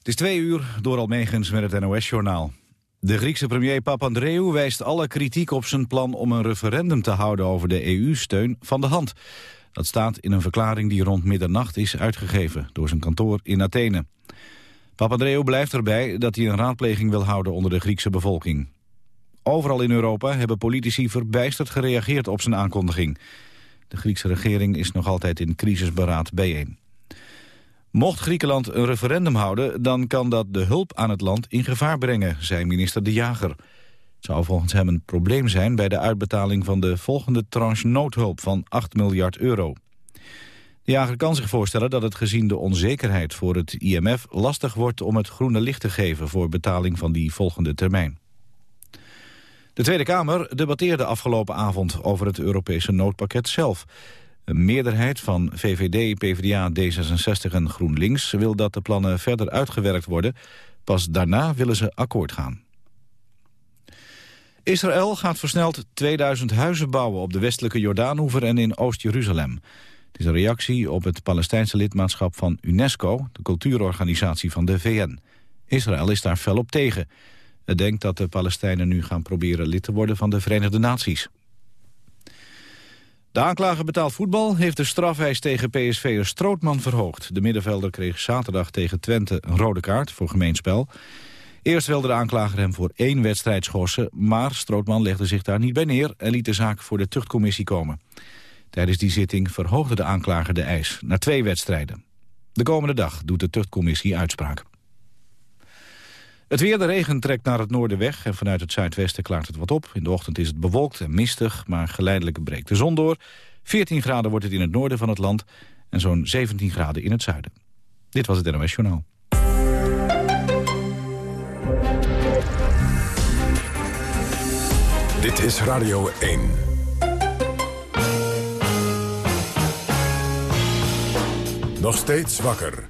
Het is twee uur door Almegens met het NOS-journaal. De Griekse premier Papandreou wijst alle kritiek op zijn plan om een referendum te houden over de EU-steun van de hand. Dat staat in een verklaring die rond middernacht is uitgegeven door zijn kantoor in Athene. Papandreou blijft erbij dat hij een raadpleging wil houden onder de Griekse bevolking. Overal in Europa hebben politici verbijsterd gereageerd op zijn aankondiging. De Griekse regering is nog altijd in crisisberaad bijeen. Mocht Griekenland een referendum houden, dan kan dat de hulp aan het land in gevaar brengen, zei minister De Jager. Het zou volgens hem een probleem zijn bij de uitbetaling van de volgende tranche noodhulp van 8 miljard euro. De jager kan zich voorstellen dat het gezien de onzekerheid voor het IMF lastig wordt om het groene licht te geven voor betaling van die volgende termijn. De Tweede Kamer debatteerde afgelopen avond over het Europese noodpakket zelf. Een meerderheid van VVD, PvdA, D66 en GroenLinks wil dat de plannen verder uitgewerkt worden. Pas daarna willen ze akkoord gaan. Israël gaat versneld 2000 huizen bouwen op de westelijke Jordaanhoever en in Oost-Jeruzalem. Het is een reactie op het Palestijnse lidmaatschap van UNESCO, de cultuurorganisatie van de VN. Israël is daar fel op tegen. Het denkt dat de Palestijnen nu gaan proberen lid te worden van de Verenigde Naties. De aanklager betaald voetbal heeft de strafeis tegen PSV'er Strootman verhoogd. De middenvelder kreeg zaterdag tegen Twente een rode kaart voor gemeenspel. Eerst wilde de aanklager hem voor één wedstrijd schorsen... maar Strootman legde zich daar niet bij neer en liet de zaak voor de tuchtcommissie komen. Tijdens die zitting verhoogde de aanklager de eis naar twee wedstrijden. De komende dag doet de tuchtcommissie uitspraak. Het weer, de regen trekt naar het noorden weg en vanuit het zuidwesten klaart het wat op. In de ochtend is het bewolkt en mistig, maar geleidelijk breekt de zon door. 14 graden wordt het in het noorden van het land en zo'n 17 graden in het zuiden. Dit was het NOS Journaal. Dit is Radio 1. Nog steeds wakker.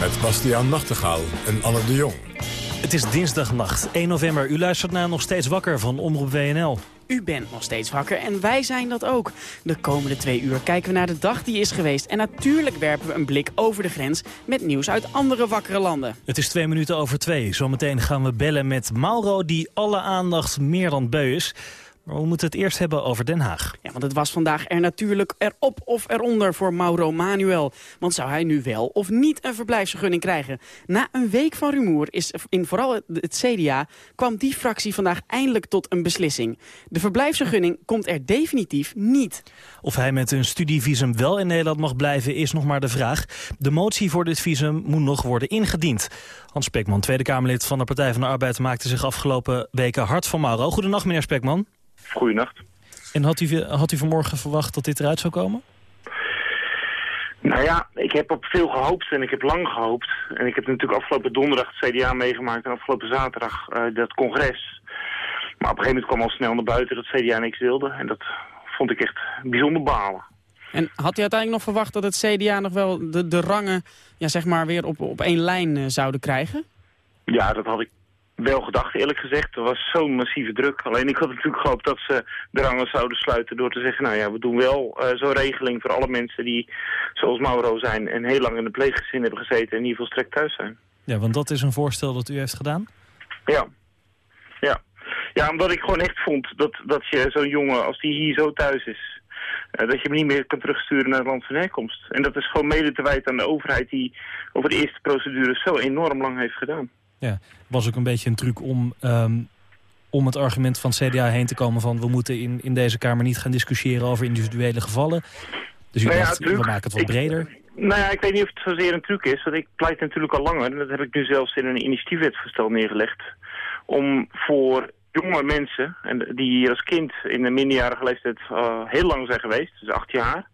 Met Bastiaan Nachtegaal en Anne de Jong. Het is dinsdagnacht, 1 november. U luistert naar Nog Steeds Wakker van Omroep WNL. U bent nog steeds wakker en wij zijn dat ook. De komende twee uur kijken we naar de dag die is geweest. En natuurlijk werpen we een blik over de grens met nieuws uit andere wakkere landen. Het is twee minuten over twee. Zometeen gaan we bellen met Mauro die alle aandacht meer dan beu is. Maar we moeten het eerst hebben over Den Haag. Ja, want het was vandaag er natuurlijk erop of eronder voor Mauro Manuel. Want zou hij nu wel of niet een verblijfsvergunning krijgen? Na een week van rumoer is in vooral het CDA kwam die fractie vandaag eindelijk tot een beslissing. De verblijfsvergunning komt er definitief niet. Of hij met een studievisum wel in Nederland mag blijven is nog maar de vraag. De motie voor dit visum moet nog worden ingediend. Hans Spekman, Tweede Kamerlid van de Partij van de Arbeid... maakte zich afgelopen weken hard van Mauro. Goedenacht, meneer Spekman. Goedenacht. En had u, had u vanmorgen verwacht dat dit eruit zou komen? Nou ja, ik heb op veel gehoopt en ik heb lang gehoopt. En ik heb natuurlijk afgelopen donderdag het CDA meegemaakt en afgelopen zaterdag uh, dat congres. Maar op een gegeven moment kwam al snel naar buiten dat het CDA niks wilde. En dat vond ik echt bijzonder balen. En had u uiteindelijk nog verwacht dat het CDA nog wel de, de rangen ja, zeg maar weer op, op één lijn uh, zouden krijgen? Ja, dat had ik wel gedacht, eerlijk gezegd. Er was zo'n massieve druk. Alleen ik had natuurlijk gehoopt dat ze de rangen zouden sluiten door te zeggen... nou ja, we doen wel uh, zo'n regeling voor alle mensen die, zoals Mauro zijn... en heel lang in de pleeggezin hebben gezeten en niet volstrekt thuis zijn. Ja, want dat is een voorstel dat u heeft gedaan? Ja. Ja. Ja, omdat ik gewoon echt vond dat, dat je zo'n jongen, als die hier zo thuis is... Uh, dat je hem niet meer kan terugsturen naar het land van herkomst. En dat is gewoon mede te wijten aan de overheid die over de eerste procedure zo enorm lang heeft gedaan. Ja, was ook een beetje een truc om, um, om het argument van CDA heen te komen van... we moeten in, in deze Kamer niet gaan discussiëren over individuele gevallen. Dus u nou ja, dacht, we maken het wat breder. Nou ja, ik weet niet of het zozeer een truc is. Want ik pleit natuurlijk al langer, en dat heb ik nu zelfs in een initiatiefwetsvoorstel neergelegd... om voor jonge mensen, en die hier als kind in de minderjarige leeftijd uh, heel lang zijn geweest, dus acht jaar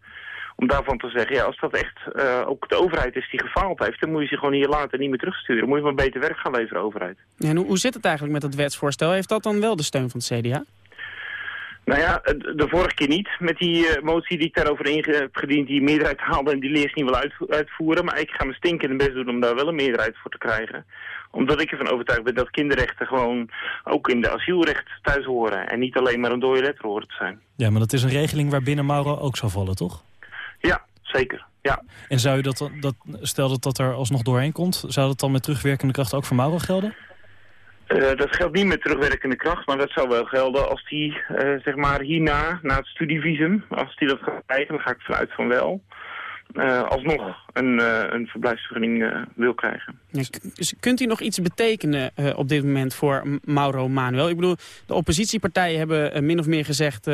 om daarvan te zeggen, ja, als dat echt uh, ook de overheid is die gefaald heeft... dan moet je ze gewoon hier laten en niet meer terugsturen. Dan moet je maar beter werk gaan leveren, overheid. Ja, en hoe, hoe zit het eigenlijk met het wetsvoorstel? Heeft dat dan wel de steun van het CDA? Nou ja, de vorige keer niet. Met die uh, motie die ik daarover in heb gediend, die meerderheid haalde en die lees niet wil uit, uitvoeren. Maar ik ga mijn stinkende best doen om daar wel een meerderheid voor te krijgen. Omdat ik ervan overtuigd ben dat kinderrechten gewoon ook in de asielrecht thuis horen. En niet alleen maar een dode letter horen te zijn. Ja, maar dat is een regeling waarbinnen Mauro ook zou vallen, toch? Zeker. Ja. En zou je dat, dat, stel dat dat er alsnog doorheen komt, zou dat dan met terugwerkende kracht ook voor Mauro gelden? Uh, dat geldt niet met terugwerkende kracht, maar dat zou wel gelden als die, uh, zeg maar, hierna, na het studievisum, als die dat gaat krijgen, dan ga ik vanuit van wel, uh, alsnog een, een verblijfsvergunning wil krijgen. Ja, kunt u nog iets betekenen op dit moment voor Mauro Manuel? Ik bedoel, de oppositiepartijen hebben min of meer gezegd,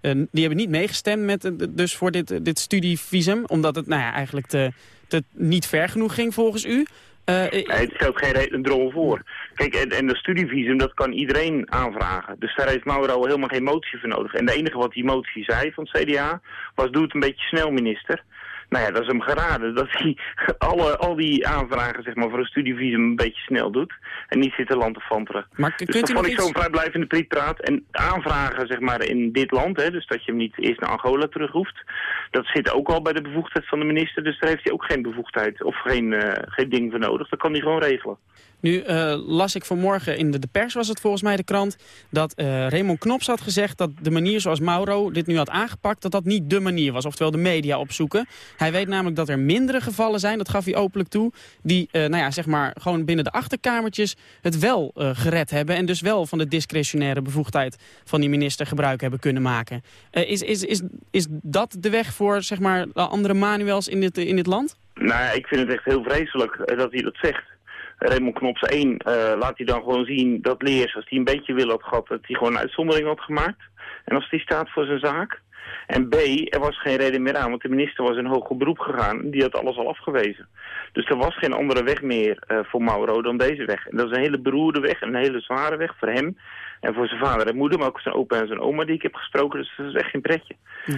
die hebben niet meegestemd met, dus voor dit, dit studievisum, omdat het nou ja, eigenlijk te, te niet ver genoeg ging volgens u. Uh, nee, het stelt geen drol voor. Kijk, en, en de studievisum, dat kan iedereen aanvragen. Dus daar heeft Mauro helemaal geen motie voor nodig. En de enige wat die motie zei van het CDA was, doe het een beetje snel, minister. Nou ja, dat is hem geraden. Dat hij alle, al die aanvragen zeg maar, voor een studievisum een beetje snel doet. En niet zit te land te fanteren. Maar dus kunt dat vond ik iets... zo'n vrijblijvende prietpraat. En aanvragen zeg maar, in dit land, hè, dus dat je hem niet eerst naar Angola terug hoeft. Dat zit ook al bij de bevoegdheid van de minister. Dus daar heeft hij ook geen bevoegdheid of geen, uh, geen ding voor nodig. Dat kan hij gewoon regelen. Nu uh, las ik vanmorgen in de, de, pers, was het volgens mij de krant... dat uh, Raymond Knops had gezegd dat de manier zoals Mauro dit nu had aangepakt... dat dat niet de manier was, oftewel de media opzoeken. Hij weet namelijk dat er mindere gevallen zijn, dat gaf hij openlijk toe... die uh, nou ja, zeg maar, gewoon binnen de achterkamertjes het wel gered hebben... en dus wel van de discretionaire bevoegdheid van die minister gebruik hebben kunnen maken. is, is, is, is dat de weg voor zeg maar, andere manuels in dit, in dit land? Nou ja, ik vind het echt heel vreselijk dat hij dat zegt. Raymond Knops 1 uh, laat hij dan gewoon zien dat Leers, als hij een beetje wil had gehad, dat hij gewoon een uitzondering had gemaakt. En als die staat voor zijn zaak. En B, er was geen reden meer aan, want de minister was in hoger beroep gegaan. Die had alles al afgewezen. Dus er was geen andere weg meer uh, voor Mauro dan deze weg. En dat is een hele beroerde weg, een hele zware weg voor hem. En voor zijn vader en moeder, maar ook zijn opa en zijn oma die ik heb gesproken. Dus dat is echt geen pretje. Hm.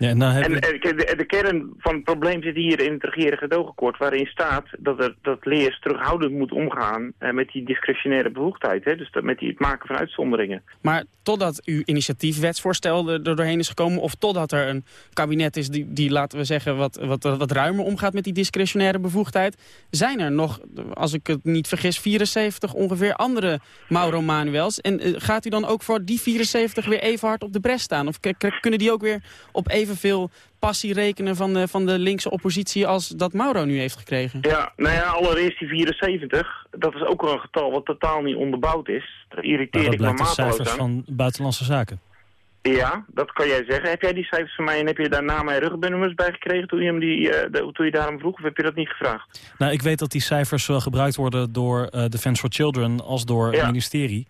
Ja, nou heb en je... de, de, kern van het probleem zit hier in het regeren gedoogakkoord... waarin staat dat, er, dat leers terughoudend moet omgaan eh, met die discretionaire bevoegdheid. Hè? Dus dat, met die, het maken van uitzonderingen. Maar totdat uw initiatiefwetsvoorstel er doorheen is gekomen... of totdat er een kabinet is die, die laten we zeggen, wat, wat, wat ruimer omgaat met die discretionaire bevoegdheid... zijn er nog, als ik het niet vergis, 74 ongeveer andere Mauro Manuels. En uh, gaat u dan ook voor die 74 weer even hard op de bres staan? Of kunnen die ook weer op even evenveel passie rekenen van de, van de linkse oppositie als dat Mauro nu heeft gekregen? Ja, nou ja, allereerst die 74. Dat is ook wel een getal wat totaal niet onderbouwd is. Dat irriteert ik me mateloos aan. cijfers van Buitenlandse Zaken. Ja, dat kan jij zeggen. Heb jij die cijfers van mij en heb je daar naam en rugnummers bij gekregen toen je, hem die, uh, de, toen je daarom vroeg? Of heb je dat niet gevraagd? Nou, ik weet dat die cijfers zowel gebruikt worden door uh, Defense for Children als door het ministerie.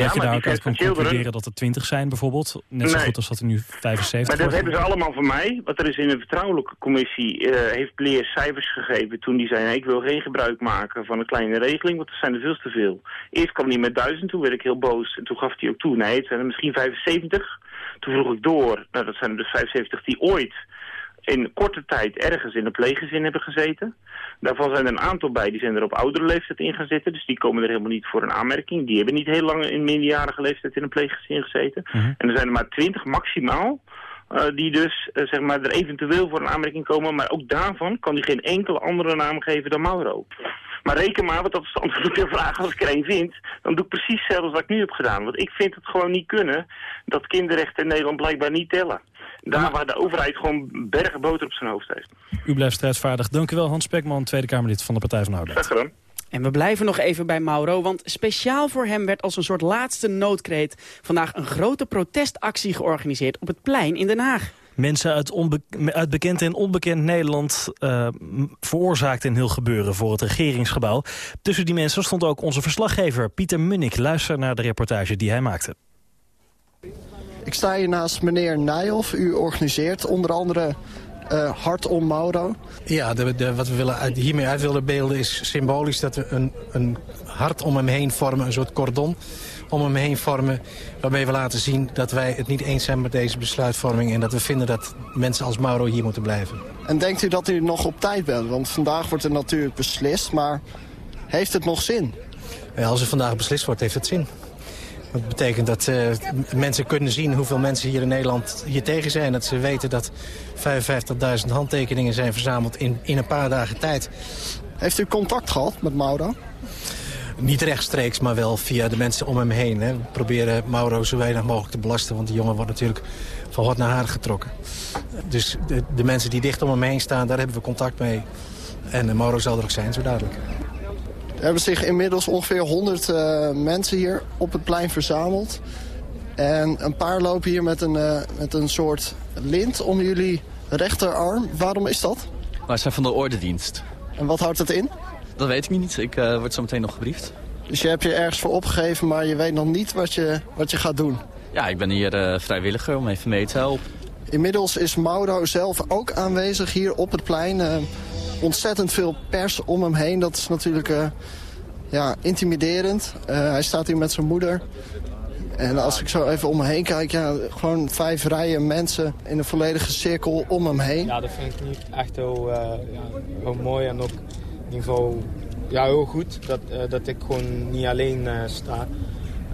Dat je daar ook uit kan concluderen dat er 20 zijn bijvoorbeeld. Net zo goed als dat er nu 75 Maar dat hebben ze allemaal van mij. Want er is in een vertrouwelijke commissie, uh, heeft Leer cijfers gegeven toen die zei... ik wil geen gebruik maken van een kleine regeling, want er zijn er veel te veel. Eerst kwam hij met 1000, toen werd ik heel boos. En toen gaf hij ook toe, nee, het zijn er misschien 75. Toen vroeg ik door, nou dat zijn er dus 75 die ooit in korte tijd ergens in een pleeggezin hebben gezeten. Daarvan zijn er een aantal bij, die zijn er op oudere leeftijd in gaan zitten. Dus die komen er helemaal niet voor een aanmerking. Die hebben niet heel lang in minderjarige leeftijd in een pleeggezin gezeten. Mhm. En er zijn er maar twintig maximaal. Uh, die dus uh, zeg maar, er eventueel voor een aanmerking komen. Maar ook daarvan kan hij geen enkele andere naam geven dan Mauro. Maar reken maar, want dat is de antwoord op je vraag. Als ik er één vind, dan doe ik precies hetzelfde wat ik nu heb gedaan. Want ik vind het gewoon niet kunnen dat kinderrechten in Nederland blijkbaar niet tellen. Daar waar de overheid gewoon bergen boter op zijn hoofd heeft. U blijft strijdvaardig. Dank u wel, Hans Spekman, Tweede Kamerlid van de Partij van de Arbeid. Graag gedaan. En we blijven nog even bij Mauro, want speciaal voor hem werd als een soort laatste noodkreet vandaag een grote protestactie georganiseerd op het plein in Den Haag. Mensen uit, uit bekend en onbekend Nederland uh, veroorzaakten een heel gebeuren voor het regeringsgebouw. Tussen die mensen stond ook onze verslaggever Pieter Munnik. Luister naar de reportage die hij maakte. Ik sta hier naast meneer Nijhoff. U organiseert onder andere uh, Hart om Mauro. Ja, de, de, wat we willen uit, hiermee uit willen beelden is symbolisch dat we een, een hart om hem heen vormen, een soort cordon om hem heen vormen. Waarmee we laten zien dat wij het niet eens zijn met deze besluitvorming... en dat we vinden dat mensen als Mauro hier moeten blijven. En denkt u dat u nog op tijd bent? Want vandaag wordt er natuurlijk beslist, maar heeft het nog zin? Ja, als er vandaag beslist wordt, heeft het zin. Dat betekent dat uh, mensen kunnen zien hoeveel mensen hier in Nederland hier tegen zijn. Dat ze weten dat 55.000 handtekeningen zijn verzameld in, in een paar dagen tijd. Heeft u contact gehad met Mauro? Niet rechtstreeks, maar wel via de mensen om hem heen. Hè. We proberen Mauro zo weinig mogelijk te belasten... want die jongen wordt natuurlijk van hot naar haar getrokken. Dus de, de mensen die dicht om hem heen staan, daar hebben we contact mee. En uh, Mauro zal er ook zijn, zo dadelijk. Er hebben zich inmiddels ongeveer 100 uh, mensen hier op het plein verzameld. En een paar lopen hier met een, uh, met een soort lint om jullie rechterarm. Waarom is dat? Wij zijn van de ordendienst. En wat houdt het in? Dat weet ik niet. Ik uh, word zo meteen nog gebriefd. Dus je hebt je ergens voor opgegeven, maar je weet nog niet wat je, wat je gaat doen? Ja, ik ben hier uh, vrijwilliger om even mee te helpen. Inmiddels is Mauro zelf ook aanwezig hier op het plein. Uh, ontzettend veel pers om hem heen. Dat is natuurlijk uh, ja, intimiderend. hij staat hier met zijn moeder. En als ik zo even om me heen kijk, ja, gewoon vijf rijen mensen in een volledige cirkel om hem heen. Ja, dat vind ik niet echt heel, uh, ja, heel mooi en ook geval ja, heel goed dat, uh, dat ik gewoon niet alleen uh, sta.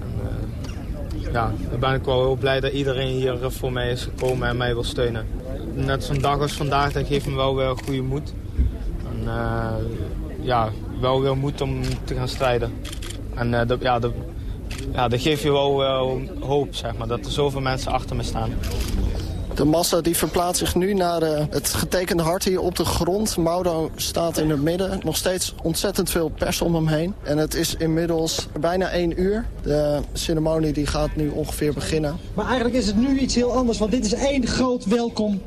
En, ja, dan ben ik wel heel blij dat iedereen hier voor mij is gekomen en mij wil steunen. Net zo'n dag als vandaag, dat geeft me wel weer goede moed. Ja, wel weer moed om te gaan strijden. En dat, ja, dat, ja, dat geeft je wel hoop, zeg maar, dat er zoveel mensen achter me staan. De massa die verplaatst zich nu naar uh, het getekende hart hier op de grond. Mauro staat in het midden. Nog steeds ontzettend veel pers om hem heen. En het is inmiddels bijna één uur. De ceremonie die gaat nu ongeveer beginnen. Maar eigenlijk is het nu iets heel anders, want dit is één groot welkom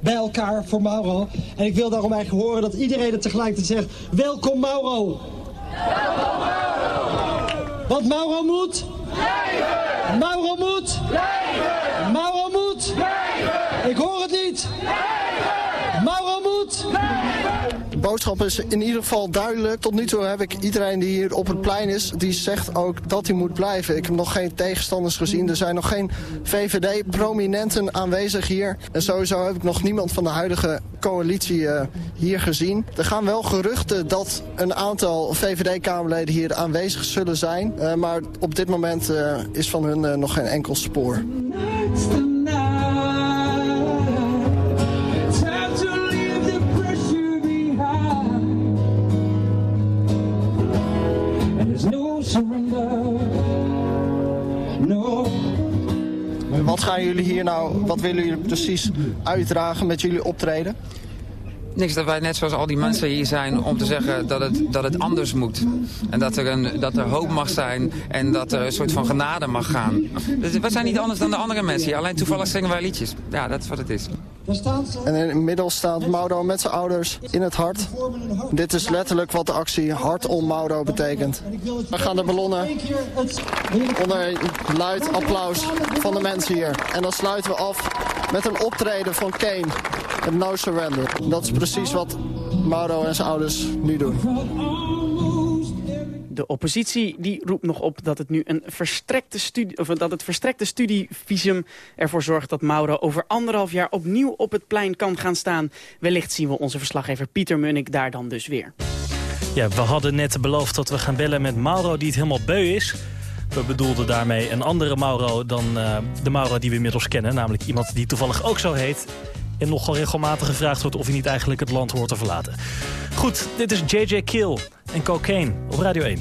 bij elkaar voor Mauro. En ik wil daarom eigenlijk horen dat iedereen het tegelijkertijd zegt... Welkom Mauro! Welkom Mauro! Want Mauro moet... Leven! Mauro moet... Leven! Mauro moet... Leven! Ik hoor het niet! Leven! Mauro moet... De boodschap is in ieder geval duidelijk. Tot nu toe heb ik iedereen die hier op het plein is... die zegt ook dat hij moet blijven. Ik heb nog geen tegenstanders gezien. Er zijn nog geen VVD-prominenten aanwezig hier. En sowieso heb ik nog niemand van de huidige coalitie uh, hier gezien. Er gaan wel geruchten dat een aantal VVD-kamerleden hier aanwezig zullen zijn. Uh, maar op dit moment uh, is van hun nog geen enkel spoor. Wat gaan jullie hier nou, wat willen jullie precies uitdragen met jullie optreden? Niks, dat wij net zoals al die mensen hier zijn om te zeggen dat het, dat het anders moet. En dat er, een, dat er hoop mag zijn en dat er een soort van genade mag gaan. Dus we zijn niet anders dan de andere mensen hier, alleen toevallig zingen wij liedjes. Ja, dat is wat het is. En inmiddels staat Mauro met zijn ouders in het hart. Dit is letterlijk wat de actie Hart om Mauro betekent. We gaan de ballonnen onder luid applaus van de mensen hier. En dan sluiten we af met een optreden van Kane. Met No Surrender. Dat is precies wat Mauro en zijn ouders nu doen. De oppositie die roept nog op dat het nu een verstrekte studie, of dat het verstrekte studievisum ervoor zorgt dat Mauro over anderhalf jaar opnieuw op het plein kan gaan staan. Wellicht zien we onze verslaggever Pieter Munnik daar dan dus weer. Ja, we hadden net beloofd dat we gaan bellen met Mauro die het helemaal beu is. We bedoelden daarmee een andere Mauro dan uh, de Mauro die we inmiddels kennen. Namelijk iemand die toevallig ook zo heet. En nogal regelmatig gevraagd wordt of hij niet eigenlijk het land hoort te verlaten. Goed, dit is JJ Kill en Cocaine op Radio 1.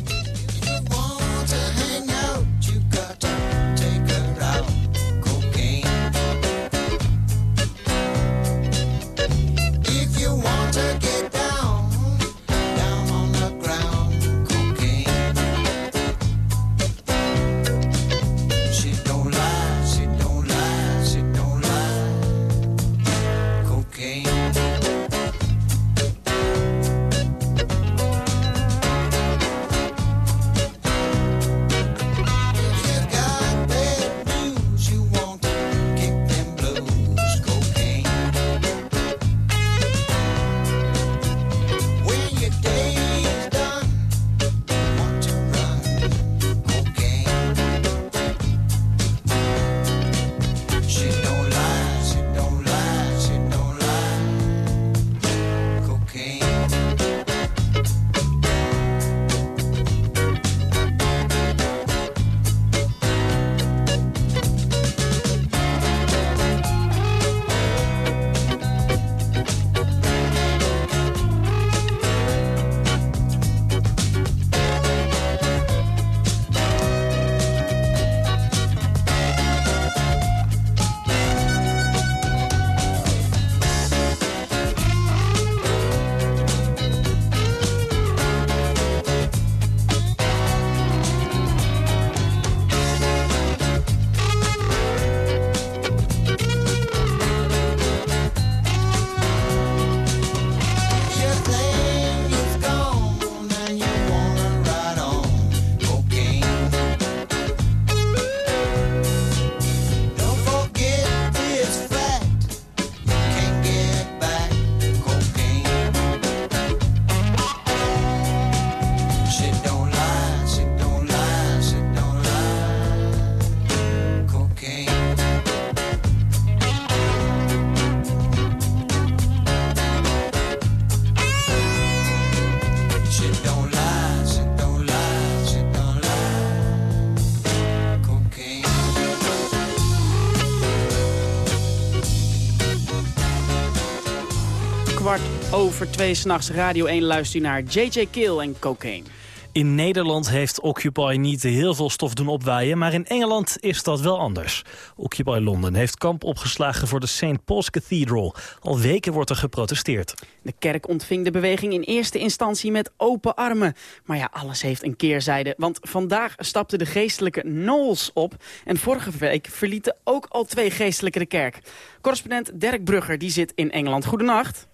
Over twee s'nachts Radio 1 luister naar JJ Kill en Cocaine. In Nederland heeft Occupy niet heel veel stof doen opwaaien... maar in Engeland is dat wel anders. Occupy Londen heeft kamp opgeslagen voor de St. Paul's Cathedral. Al weken wordt er geprotesteerd. De kerk ontving de beweging in eerste instantie met open armen. Maar ja, alles heeft een keerzijde. Want vandaag stapte de geestelijke Knowles op. En vorige week verlieten ook al twee geestelijke de kerk. Correspondent Dirk Brugger die zit in Engeland. Goedenacht.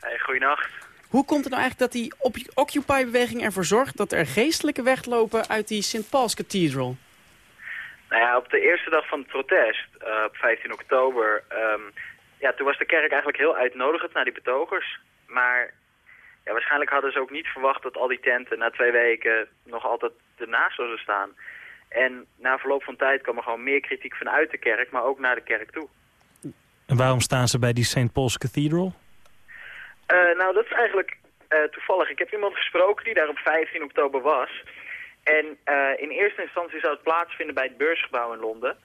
Hey, goedenacht. Hoe komt het nou eigenlijk dat die Occupy-beweging ervoor zorgt... dat er geestelijke weglopen uit die St. Paul's Cathedral? Nou ja, op de eerste dag van het protest, uh, op 15 oktober... Um, ja, toen was de kerk eigenlijk heel uitnodigend naar die betogers. Maar ja, waarschijnlijk hadden ze ook niet verwacht dat al die tenten na twee weken nog altijd ernaast zouden staan. En na verloop van tijd kwam er gewoon meer kritiek vanuit de kerk, maar ook naar de kerk toe. En waarom staan ze bij die St. Paul's Cathedral? Uh, nou, dat is eigenlijk uh, toevallig. Ik heb iemand gesproken die daar op 15 oktober was. En uh, in eerste instantie zou het plaatsvinden bij het beursgebouw in Londen.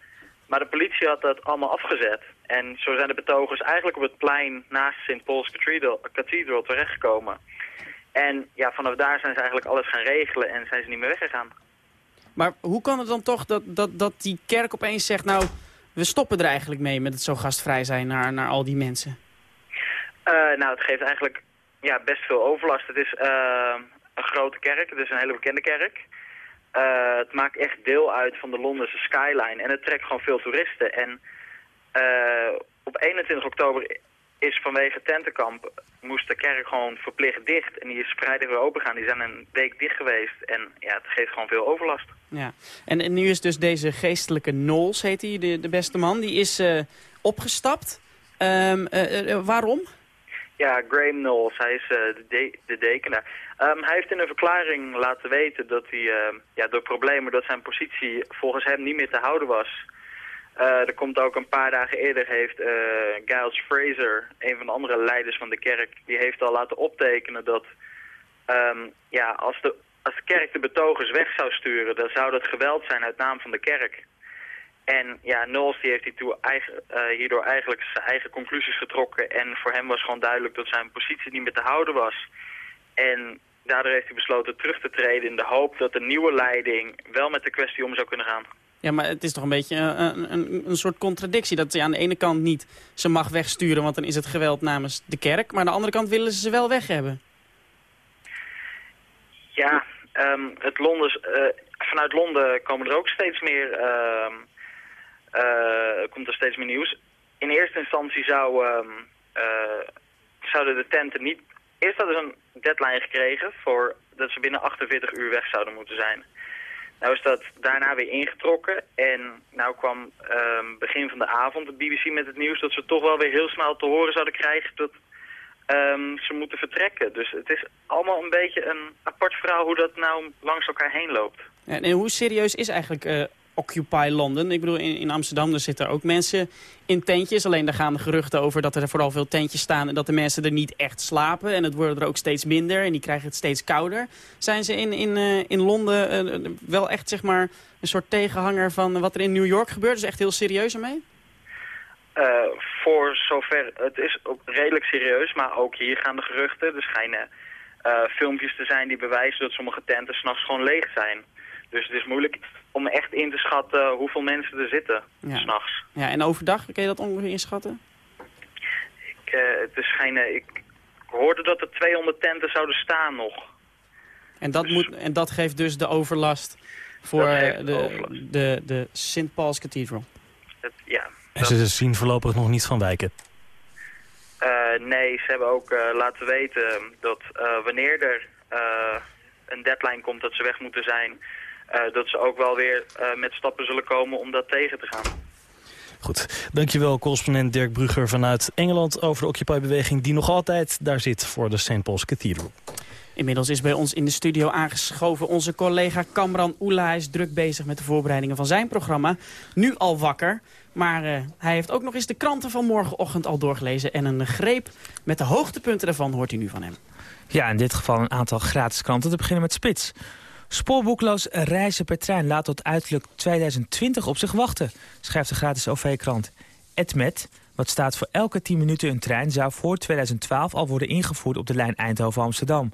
Maar de politie had dat allemaal afgezet. En zo zijn de betogers eigenlijk op het plein naast St. Paul's Cathedral, Cathedral terechtgekomen. En ja, vanaf daar zijn ze eigenlijk alles gaan regelen en zijn ze niet meer weggegaan. Maar hoe kan het dan toch dat, dat, dat die kerk opeens zegt... nou, we stoppen er eigenlijk mee met het zo gastvrij zijn naar, naar al die mensen? Uh, nou, het geeft eigenlijk ja, best veel overlast. Het is uh, een grote kerk, het is een hele bekende kerk. Uh, het maakt echt deel uit van de Londense skyline en het trekt gewoon veel toeristen. En op 21 oktober is vanwege tentenkamp moest de kerk gewoon verplicht dicht. En die is vrijdag weer open gaan. Die zijn een week dicht geweest. En ja, het geeft gewoon veel overlast. Ja. En, en nu is dus deze geestelijke Knowles, heet hij, de, beste man, die is opgestapt. Um, waarom? Ja, Graham Knowles, hij is uh, de, de, de, deken daar. Um, hij heeft in een verklaring laten weten dat hij uh, ja, door problemen dat zijn positie volgens hem niet meer te houden was. Uh, er komt ook een paar dagen eerder heeft Giles Fraser, een van de andere leiders van de kerk, die heeft al laten optekenen dat um, ja, als, de, als de kerk de betogers weg zou sturen, dan zou dat geweld zijn uit naam van de kerk. En ja, die heeft eigen, uh, hierdoor eigenlijk zijn eigen conclusies getrokken. En voor hem was gewoon duidelijk dat zijn positie niet meer te houden was. En daardoor heeft hij besloten terug te treden in de hoop dat de nieuwe leiding wel met de kwestie om zou kunnen gaan. Ja, maar het is toch een beetje een, een, een soort contradictie. Dat ze aan de ene kant niet ze mag wegsturen, want dan is het geweld namens de kerk. Maar aan de andere kant willen ze ze wel weg hebben. Ja, um, het Londens, uh, vanuit Londen komen er ook steeds meer... Uh, komt er steeds meer nieuws. In eerste instantie zou, um, uh, zouden de tenten niet... Eerst hadden ze een deadline gekregen voor dat ze binnen 48 uur weg zouden moeten zijn. Nou is dat daarna weer ingetrokken en nou kwam um, begin van de avond de BBC met het nieuws dat ze toch wel weer heel snel te horen zouden krijgen dat um, ze moeten vertrekken. Dus het is allemaal een beetje een apart verhaal hoe dat nou langs elkaar heen loopt. En hoe serieus is eigenlijk uh, Occupy London. Ik bedoel, in, in Amsterdam er zitten ook mensen in tentjes. Alleen daar gaan de geruchten over dat er vooral veel tentjes staan... en dat de mensen er niet echt slapen. En het worden er ook steeds minder en die krijgen het steeds kouder. Zijn ze in, in, uh, in Londen uh, wel echt zeg maar, een soort tegenhanger van wat er in New York gebeurt? Dus echt heel serieus ermee? Voor zover, het is ook redelijk serieus, maar ook hier gaan de geruchten. Er schijnen filmpjes te zijn die bewijzen dat sommige tenten s'nachts gewoon leeg zijn. Dus het is moeilijk om echt in te schatten hoeveel mensen er zitten, ja. s'nachts. Ja, en overdag, kun je dat ongeveer inschatten? Ik, uh, het is geen, uh, ik hoorde dat er 200 tenten zouden staan nog. En dat, dus, moet, en dat geeft dus de overlast voor de, de, overlast. de, de St. Paul's Cathedral? Het, ja. En ze zien voorlopig nog niet van wijken? Uh, nee, ze hebben ook laten weten dat wanneer er een deadline komt dat ze weg moeten zijn... Uh, dat ze ook wel weer uh, met stappen zullen komen om dat tegen te gaan. Goed, dankjewel correspondent Dirk Brugger vanuit Engeland... over de Occupy-beweging die nog altijd daar zit voor de St. Paul's Cathedral. Inmiddels is bij ons in de studio aangeschoven onze collega Kamran Oela. Hij is druk bezig met de voorbereidingen van zijn programma. Nu al wakker, maar uh, hij heeft ook nog eens de kranten van morgenochtend al doorgelezen. En een greep met de hoogtepunten daarvan hoort u nu van hem. Ja, in dit geval een aantal gratis kranten. Te beginnen met Spits. Spoorboekloos reizen per trein laat tot uiterlijk 2020 op zich wachten, schrijft de gratis OV-krant. Edmet, Wat staat voor elke 10 minuten een trein zou voor 2012 al worden ingevoerd op de lijn Eindhoven-Amsterdam.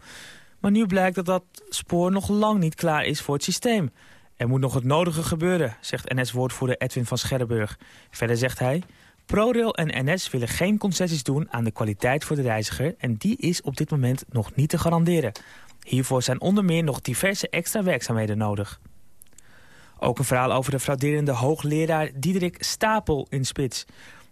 Maar nu blijkt dat dat spoor nog lang niet klaar is voor het systeem. Er moet nog het nodige gebeuren, zegt NS-woordvoerder Edwin van Scherrenburg. Verder zegt hij... ProRail en NS willen geen concessies doen aan de kwaliteit voor de reiziger... en die is op dit moment nog niet te garanderen. Hiervoor zijn onder meer nog diverse extra werkzaamheden nodig. Ook een verhaal over de frauderende hoogleraar Diederik Stapel in Spits.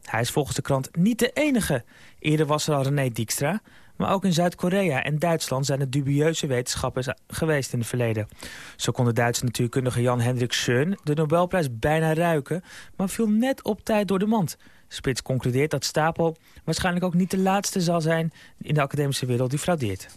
Hij is volgens de krant niet de enige. Eerder was er al René Dijkstra... Maar ook in Zuid-Korea en Duitsland zijn er dubieuze wetenschappers geweest in het verleden. Zo kon de Duitse natuurkundige Jan Hendrik Schön de Nobelprijs bijna ruiken... maar viel net op tijd door de mand. Spits concludeert dat Stapel waarschijnlijk ook niet de laatste zal zijn... in de academische wereld die fraudeert.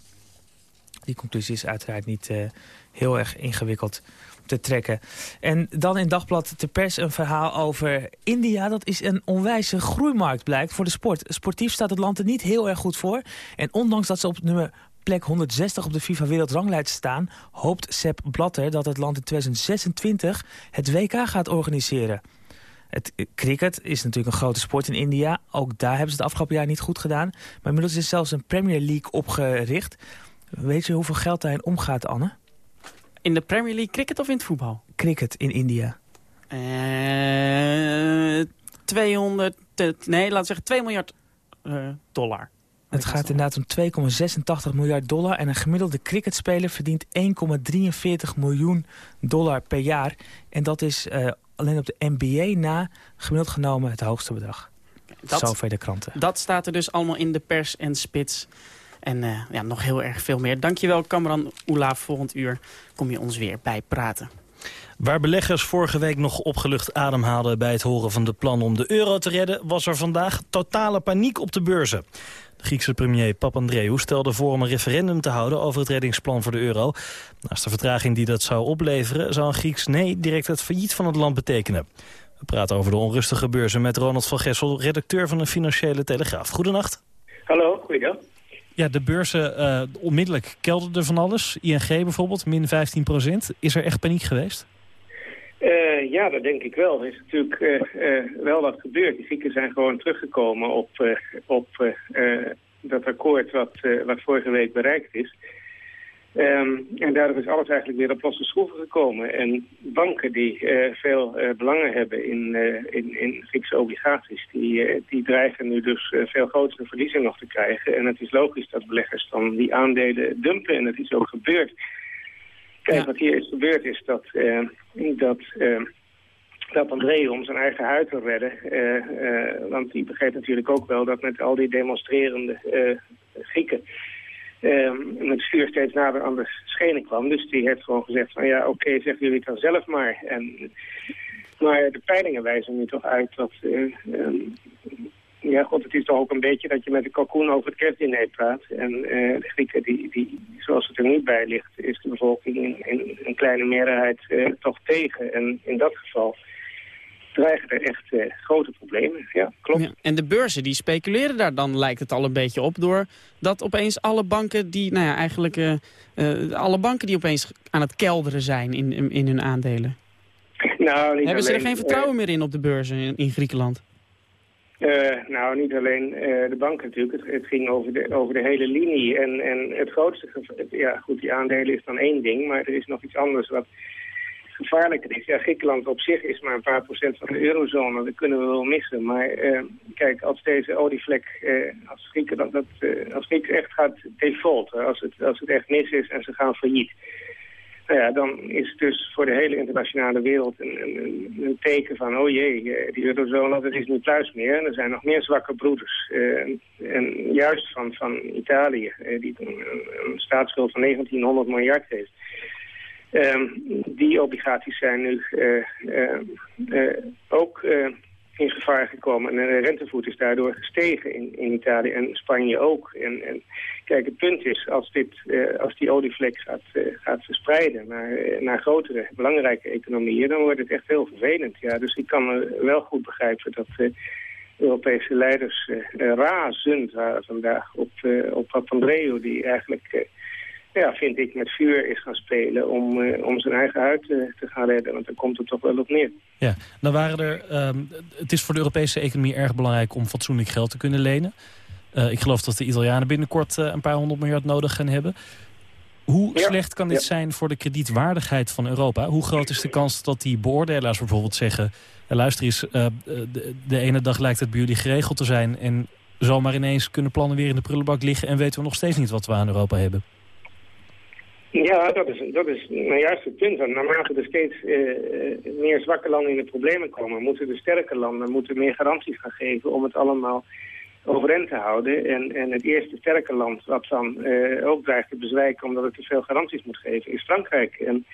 Die conclusie is uiteraard niet uh, heel erg ingewikkeld te trekken. En dan in Dagblad de Pers een verhaal over India. Dat is een onwijze groeimarkt blijkt voor de sport. Sportief staat het land er niet heel erg goed voor. En ondanks dat ze op nummer plek 160 op de FIFA wereldranglijst staan... hoopt Sepp Blatter dat het land in 2026 het WK gaat organiseren. Het eh, cricket is natuurlijk een grote sport in India. Ook daar hebben ze het afgelopen jaar niet goed gedaan. Maar inmiddels is zelfs een Premier League opgericht. Weet je hoeveel geld daarin omgaat, Anne? In de Premier League cricket of in het voetbal? Cricket in India. Uh, 200, nee, laten we zeggen 2 miljard uh, dollar. Het gaat inderdaad om 2,86 miljard dollar. En een gemiddelde cricketspeler verdient 1,43 miljoen dollar per jaar. En dat is uh, alleen op de NBA na gemiddeld genomen het hoogste bedrag. Dat, Zover de kranten. Dat staat er dus allemaal in de pers en spits. En uh, ja, nog heel erg veel meer. Dankjewel, Cameron Oela. Volgend uur kom je ons weer bij praten. Waar beleggers vorige week nog opgelucht ademhaalden bij het horen van de plan om de euro te redden, was er vandaag totale paniek op de beurzen. De Griekse premier Papandreou stelde voor om een referendum te houden over het reddingsplan voor de euro. Naast de vertraging die dat zou opleveren, zou een Grieks nee direct het failliet van het land betekenen. We praten over de onrustige beurzen met Ronald van Gessel, redacteur van de Financiële Telegraaf. Goedenacht. Hallo, goeiedag. Ja, de beurzen uh, onmiddellijk kelderden van alles. ING bijvoorbeeld, min 15 procent. Is er echt paniek geweest? Uh, ja, dat denk ik wel. Er is natuurlijk uh, wel wat gebeurd. De Grieken zijn gewoon teruggekomen op, op dat akkoord wat, wat vorige week bereikt is. Um, en daardoor is alles eigenlijk weer op losse schroeven gekomen. En banken die uh, veel uh, belangen hebben in, uh, in, in Griekse obligaties... die, die dreigen nu dus veel grotere verliezen nog te krijgen. En het is logisch dat beleggers dan die aandelen dumpen. En dat is ook gebeurd. Kijk, ja. wat hier is gebeurd is dat... dat dat André om zijn eigen huid te redden. want die begreep natuurlijk ook wel dat met al die demonstrerende Grieken um, het stuur steeds nader aan schenen kwam. Dus die heeft gewoon gezegd van ja, oké, okay, zeggen jullie dan zelf maar. En, maar de peilingen wijzen nu toch uit dat... Uh, um, ja, god, het is toch ook een beetje dat je met de kalkoen over het kerstdiner praat. En uh, de Grieken, die, die, zoals het er nu bij ligt, is de bevolking in, een kleine meerderheid uh, toch tegen. En in dat geval dreigen er echt uh, grote problemen. Ja, klopt. Ja, en de beurzen die speculeren daar dan, lijkt het al een beetje op... door dat opeens alle banken die, nou ja, eigenlijk... Uh, uh, alle banken die opeens aan het kelderen zijn in, in, in hun aandelen. Nou, Hebben ze er geen vertrouwen meer in op de beurzen in, in Griekenland? nou, niet alleen de banken natuurlijk. Het, het, ging over de, over de hele linie. En, en het grootste... Ja, goed, die aandelen is dan één ding. Maar er is nog iets anders wat gevaarlijker is. Ja, Griekenland op zich is maar een paar procent van de eurozone. Dat kunnen we wel missen. Maar uh, kijk, als deze olievlek, uh, als, Griekenland, dat, uh, als Grieken echt gaat defaulten, als het, als het echt mis is en ze gaan failliet... Nou ja, dan is het dus voor de hele internationale wereld een, een, teken van... oh jee, die eurozone, dat is niet thuis meer. En er zijn nog meer zwakke broeders. en juist van, van Italië, die een, een staatsschuld van 1900 miljard heeft... Um, die obligaties zijn nu uh, uh, uh, ook in gevaar gekomen. En de rentevoet is daardoor gestegen in, in Italië en Spanje ook. En, en kijk, het punt is, als, dit, als die olievlek gaat, gaat verspreiden naar, naar grotere, belangrijke economieën, dan wordt het echt heel vervelend. Ja, dus ik kan wel goed begrijpen dat Europese leiders razend waren vandaag op, op Papandreou, die eigenlijk ja, vind ik, met vuur is gaan spelen om, eh, om zijn eigen huid eh, te gaan redden. Want daar komt het toch wel op neer. Ja, dan waren er, ehm, het is voor de Europese economie erg belangrijk om fatsoenlijk geld te kunnen lenen. Eh, ik geloof dat de Italianen binnenkort een paar honderd miljard nodig gaan hebben. Hoe Ja, slecht kan dit ja. zijn voor de kredietwaardigheid van Europa? Hoe groot is de kans dat die beoordelaars bijvoorbeeld zeggen... "Ja, luister eens, de, de ene dag lijkt het bij jullie geregeld te zijn... en zomaar ineens kunnen plannen weer in de prullenbak liggen... en weten we nog steeds niet wat we aan Europa hebben. Ja, dat is, dat is nou juist het punt. Naarmate er steeds eh, eh, meer zwakke landen in de problemen komen... moeten de sterke landen moeten meer garanties gaan geven om het allemaal overeind te houden. En, en het eerste sterke land wat dan eh, ook dreigt te bezwijken omdat het te veel garanties moet geven, is Frankrijk. En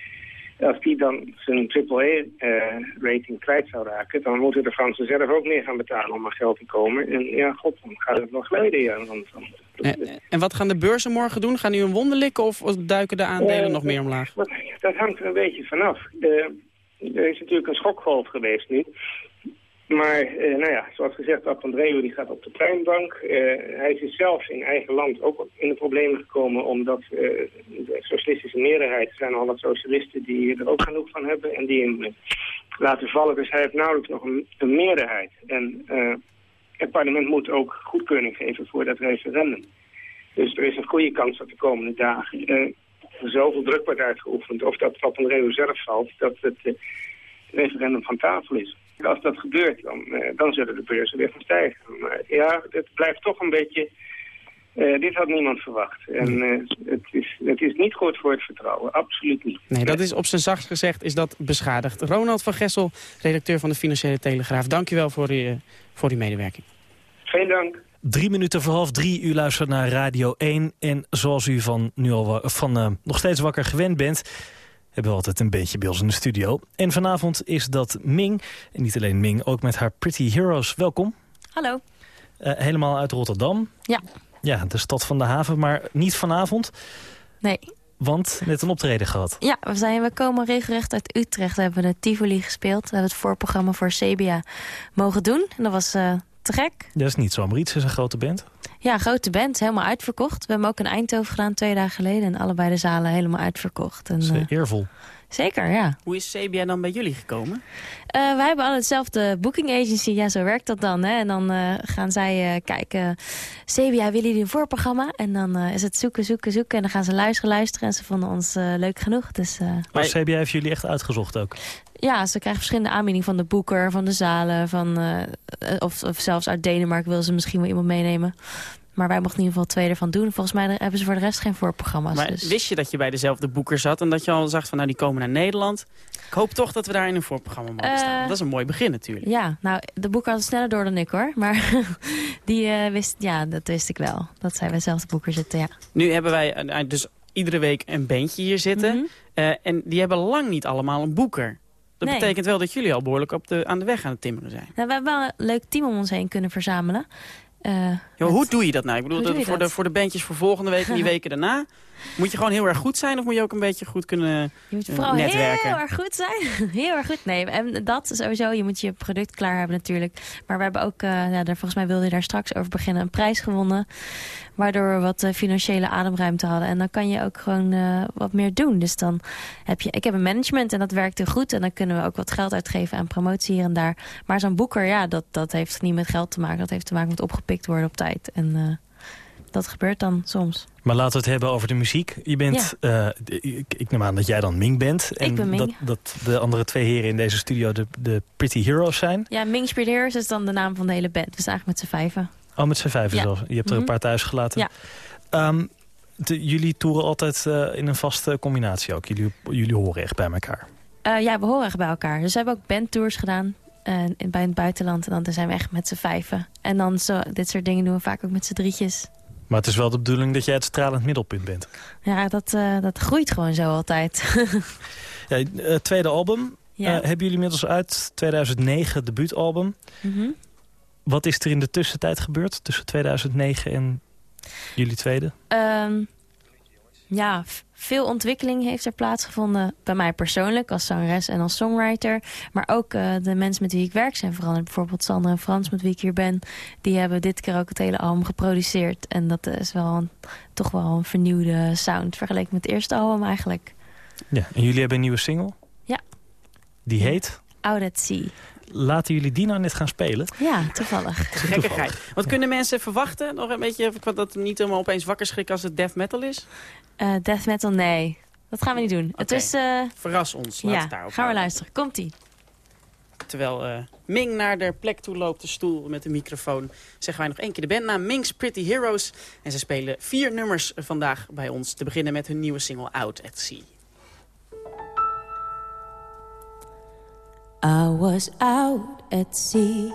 als die dan zijn AAA-rating kwijt zou raken, dan moeten de Fransen zelf ook meer gaan betalen om aan geld te komen. En ja, god, dan gaat het nog glijden. Ja. Dan, dan, En, en wat gaan de beurzen morgen doen? Gaan die een wonder likken of, of duiken de aandelen Eh, nog meer omlaag? Dat, dat hangt er een beetje vanaf. Er is natuurlijk een schokgolf geweest nu. Maar, eh, nou ja, zoals gezegd, Papandreou die gaat op de tuinbank. Eh, hij is zelf in eigen land ook in de problemen gekomen... omdat eh, de socialistische meerderheid... er zijn al wat socialisten die er ook genoeg van hebben... en die hem laten vallen. Dus hij heeft nauwelijks nog een, meerderheid. En het parlement moet ook goedkeuring geven voor dat referendum. Dus er is een goede kans dat de komende dagen zoveel druk wordt uitgeoefend... of dat Papandreou zelf valt, dat het referendum van tafel is. Als dat gebeurt, dan, eh, dan zullen de beurzen weer gaan stijgen. Maar ja, het blijft toch een beetje... eh, dit had niemand verwacht. En eh, het, is, het is niet goed voor het vertrouwen. Absoluut niet. Nee, dat is op zijn zachtst gezegd is dat beschadigd. Ronald van Gessel, redacteur van de Financiële Telegraaf. Dank u wel voor uw, voor uw medewerking. Geen dank. Drie minuten voor half drie, u luistert naar Radio 1. En zoals u van, nu al, van eh, nog steeds wakker gewend bent... hebben we altijd een beetje bij ons in de studio. En vanavond is dat Ming. En niet alleen Ming, ook met haar Pretty Heroes. Welkom. Hallo. Eh, helemaal uit Rotterdam. Ja. Ja, de stad van de haven, maar niet vanavond. Nee. Want net een optreden gehad. Ja, we, zijn, we komen regelrecht uit Utrecht. We hebben de Tivoli gespeeld. We hebben het voorprogramma voor Sebia mogen doen. En dat was eh, te gek. Dat is niet zomaar iets, is een grote band. Ja, grote band, helemaal uitverkocht. We hebben ook in Eindhoven gedaan twee dagen geleden. En allebei de zalen helemaal uitverkocht. En, Dat is eh, eh, eervol. Zeker, ja. Hoe is CBA dan bij jullie gekomen? Eh, wij hebben alle hetzelfde booking agency. Ja, zo werkt dat dan. Hè? En dan eh, gaan zij eh, kijken. Sebia, willen jullie een voorprogramma? En dan eh, is het zoeken, zoeken, zoeken. En dan gaan ze luisteren, luisteren. En ze vonden ons leuk genoeg. Dus eh, Maar CBA heeft jullie echt uitgezocht ook. ja, ze krijgen verschillende aanbiedingen van de boeker, van de zalen. Van, of, of zelfs uit Denemarken willen ze misschien wel iemand meenemen. Maar wij mochten in ieder geval twee ervan doen. Volgens mij hebben ze voor de rest geen voorprogramma's. Maar dus. wist je dat je bij dezelfde boeker zat en dat je al zag van nou die komen naar Nederland? Ik hoop toch dat we daar in een voorprogramma mogen Eh, staan. Dat is een mooi begin natuurlijk. Ja, nou, de boeker had het sneller door dan ik hoor. Maar die eh, wist, ja, dat wist ik wel. Dat zij bij dezelfde boeker zitten, ja. Nu hebben wij eh, dus iedere week een bandje hier zitten. Eh, en die hebben lang niet allemaal een boeker. Dat Nee. betekent wel dat jullie al behoorlijk op de, aan de weg aan het timmeren zijn. Nou, we hebben wel een leuk team om ons heen kunnen verzamelen. Ja, hoe doe je dat nou? Ik bedoel, je voor, de, dat? voor de bandjes voor volgende week en die weken daarna. Moet je gewoon heel erg goed zijn of moet je ook een beetje goed kunnen Je moet eh, vooral netwerken? heel erg goed zijn. heel erg goed. Nee, en dat sowieso. Je moet je product klaar hebben natuurlijk. Maar we hebben ook, eh, ja, daar, volgens mij wilde je daar straks over beginnen, een prijs gewonnen. Waardoor we wat eh, financiële ademruimte hadden. En dan kan je ook gewoon wat meer doen. Dus dan heb je, ik heb een management en dat werkt heel goed. En dan kunnen we ook wat geld uitgeven aan promotie hier en daar. Maar zo'n boeker, ja, dat, dat heeft niet met geld te maken. Dat heeft te maken met opgepikt worden op tijd. En dat gebeurt dan soms. Maar laten we het hebben over de muziek. Je bent, eh, ik, ik neem aan dat jij dan Ming bent. En ben Ming. Dat, dat de andere twee heren in deze studio de, de Pretty Heroes zijn. Ja, Ming Spirit Heroes is dan de naam van de hele band. We zijn eigenlijk met z'n vijven. Oh, met z'n vijven Ja. zelfs. Je hebt er een Mhm. paar thuis gelaten. Ja. Ehm, de- jullie toeren altijd eh, in een vaste combinatie ook. Jullie, jullie horen echt bij elkaar. Eh, ja, we horen echt bij elkaar. Dus we hebben ook bandtours gedaan in, bij het buitenland. En dan zijn we echt met z'n vijven. En dan zo, dit soort dingen doen we vaak ook met z'n drietjes. Maar het is wel de bedoeling dat jij het stralend middelpunt bent. Ja, dat, eh, dat groeit gewoon zo altijd. Ja, eh, tweede album. Ja. Eh, hebben jullie inmiddels uit 2009 debuutalbum. Mhm. Wat is er in de tussentijd gebeurd tussen 2009 en jullie tweede? Ehm, Ja, veel ontwikkeling heeft er plaatsgevonden. Bij mij persoonlijk als zangeres en als songwriter. Maar ook uh, de mensen met wie ik werk zijn veranderd. Bijvoorbeeld Sander en Frans met wie ik hier ben. Die hebben dit keer ook het hele album geproduceerd. En dat is wel een, toch wel een vernieuwde sound. Vergeleken met het eerste album eigenlijk. Ja, en jullie hebben een nieuwe single? Ja. Die heet? Out at Sea. Laten jullie die nou net gaan spelen? Ja, toevallig. Gekkigheid. Wat kunnen mensen verwachten? Nog een beetje dat het niet helemaal opeens wakker schrikken als het death metal is? Uh, death metal, nee. Dat gaan we niet doen. Okay. Het is, uh... Verras ons. Laat ja, het daarop gaan we luisteren. Komt-ie. Terwijl uh, Ming naar de plek toe loopt, de stoel met de microfoon... zeggen wij nog één keer de bandnaam Ming's Pretty Heroes. En ze spelen vier nummers vandaag bij ons. Te beginnen met hun nieuwe single Out at Sea. I was out at sea,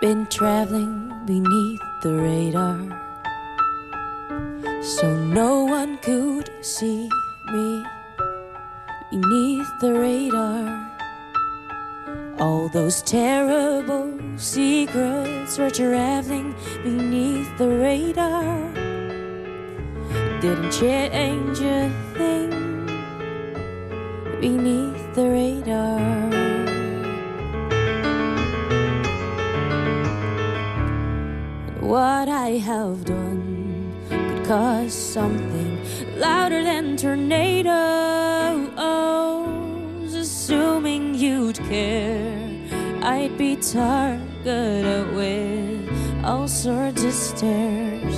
been traveling beneath the radar, so no one could see me beneath the radar. All those terrible secrets were traveling beneath the radar. Didn't change a thing beneath the radar. What I have done could cause something louder than tornadoes. Assuming you'd care, I'd be targeted with all sorts of stares,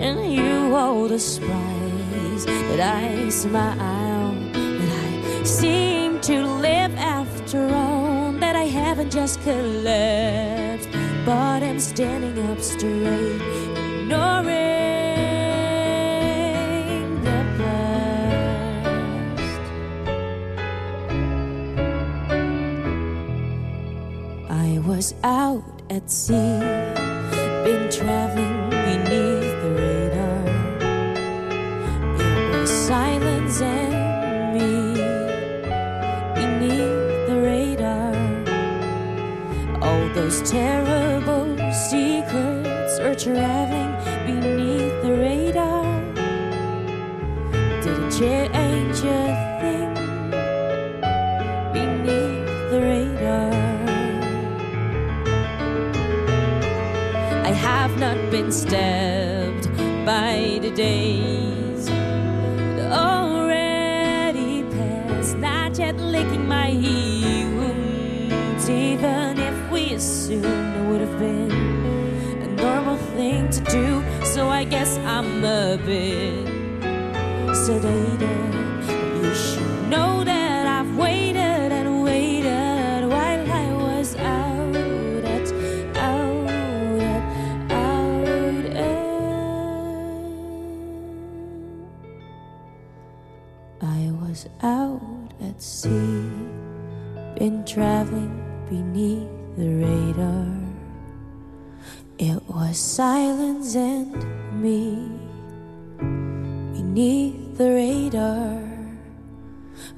and you all despise that I smile, that I seem to live after all, that I haven't just collapsed but I'm standing up straight, ignoring the past. I was out at sea, been traveling beneath the radar. It was silence and me beneath the radar. All those are traveling beneath the radar. Didn't change a thing beneath the radar. I have not been stabbed by the days that already passed, not yet licking my wounds, even if we assumed it would have been to do. So I guess I'm a bit sedated. You should know that I've waited and waited while I was out at, out at, out at. I was out at sea, been traveling beneath the radar. It was silence and me beneath the radar.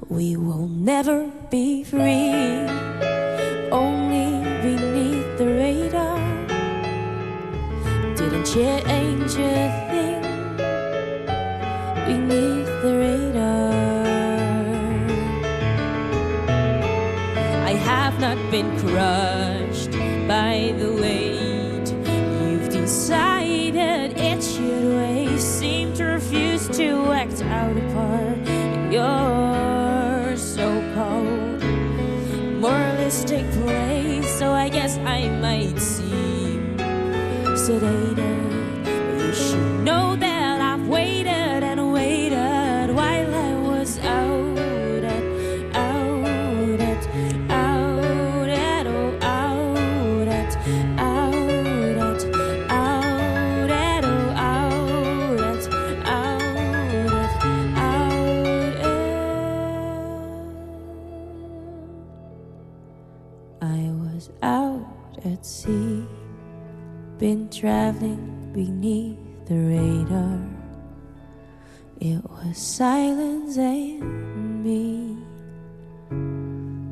We will never be free, only beneath the radar. Didn't change a thing beneath the radar. I have not been crushed traveling beneath the radar. It was silence and me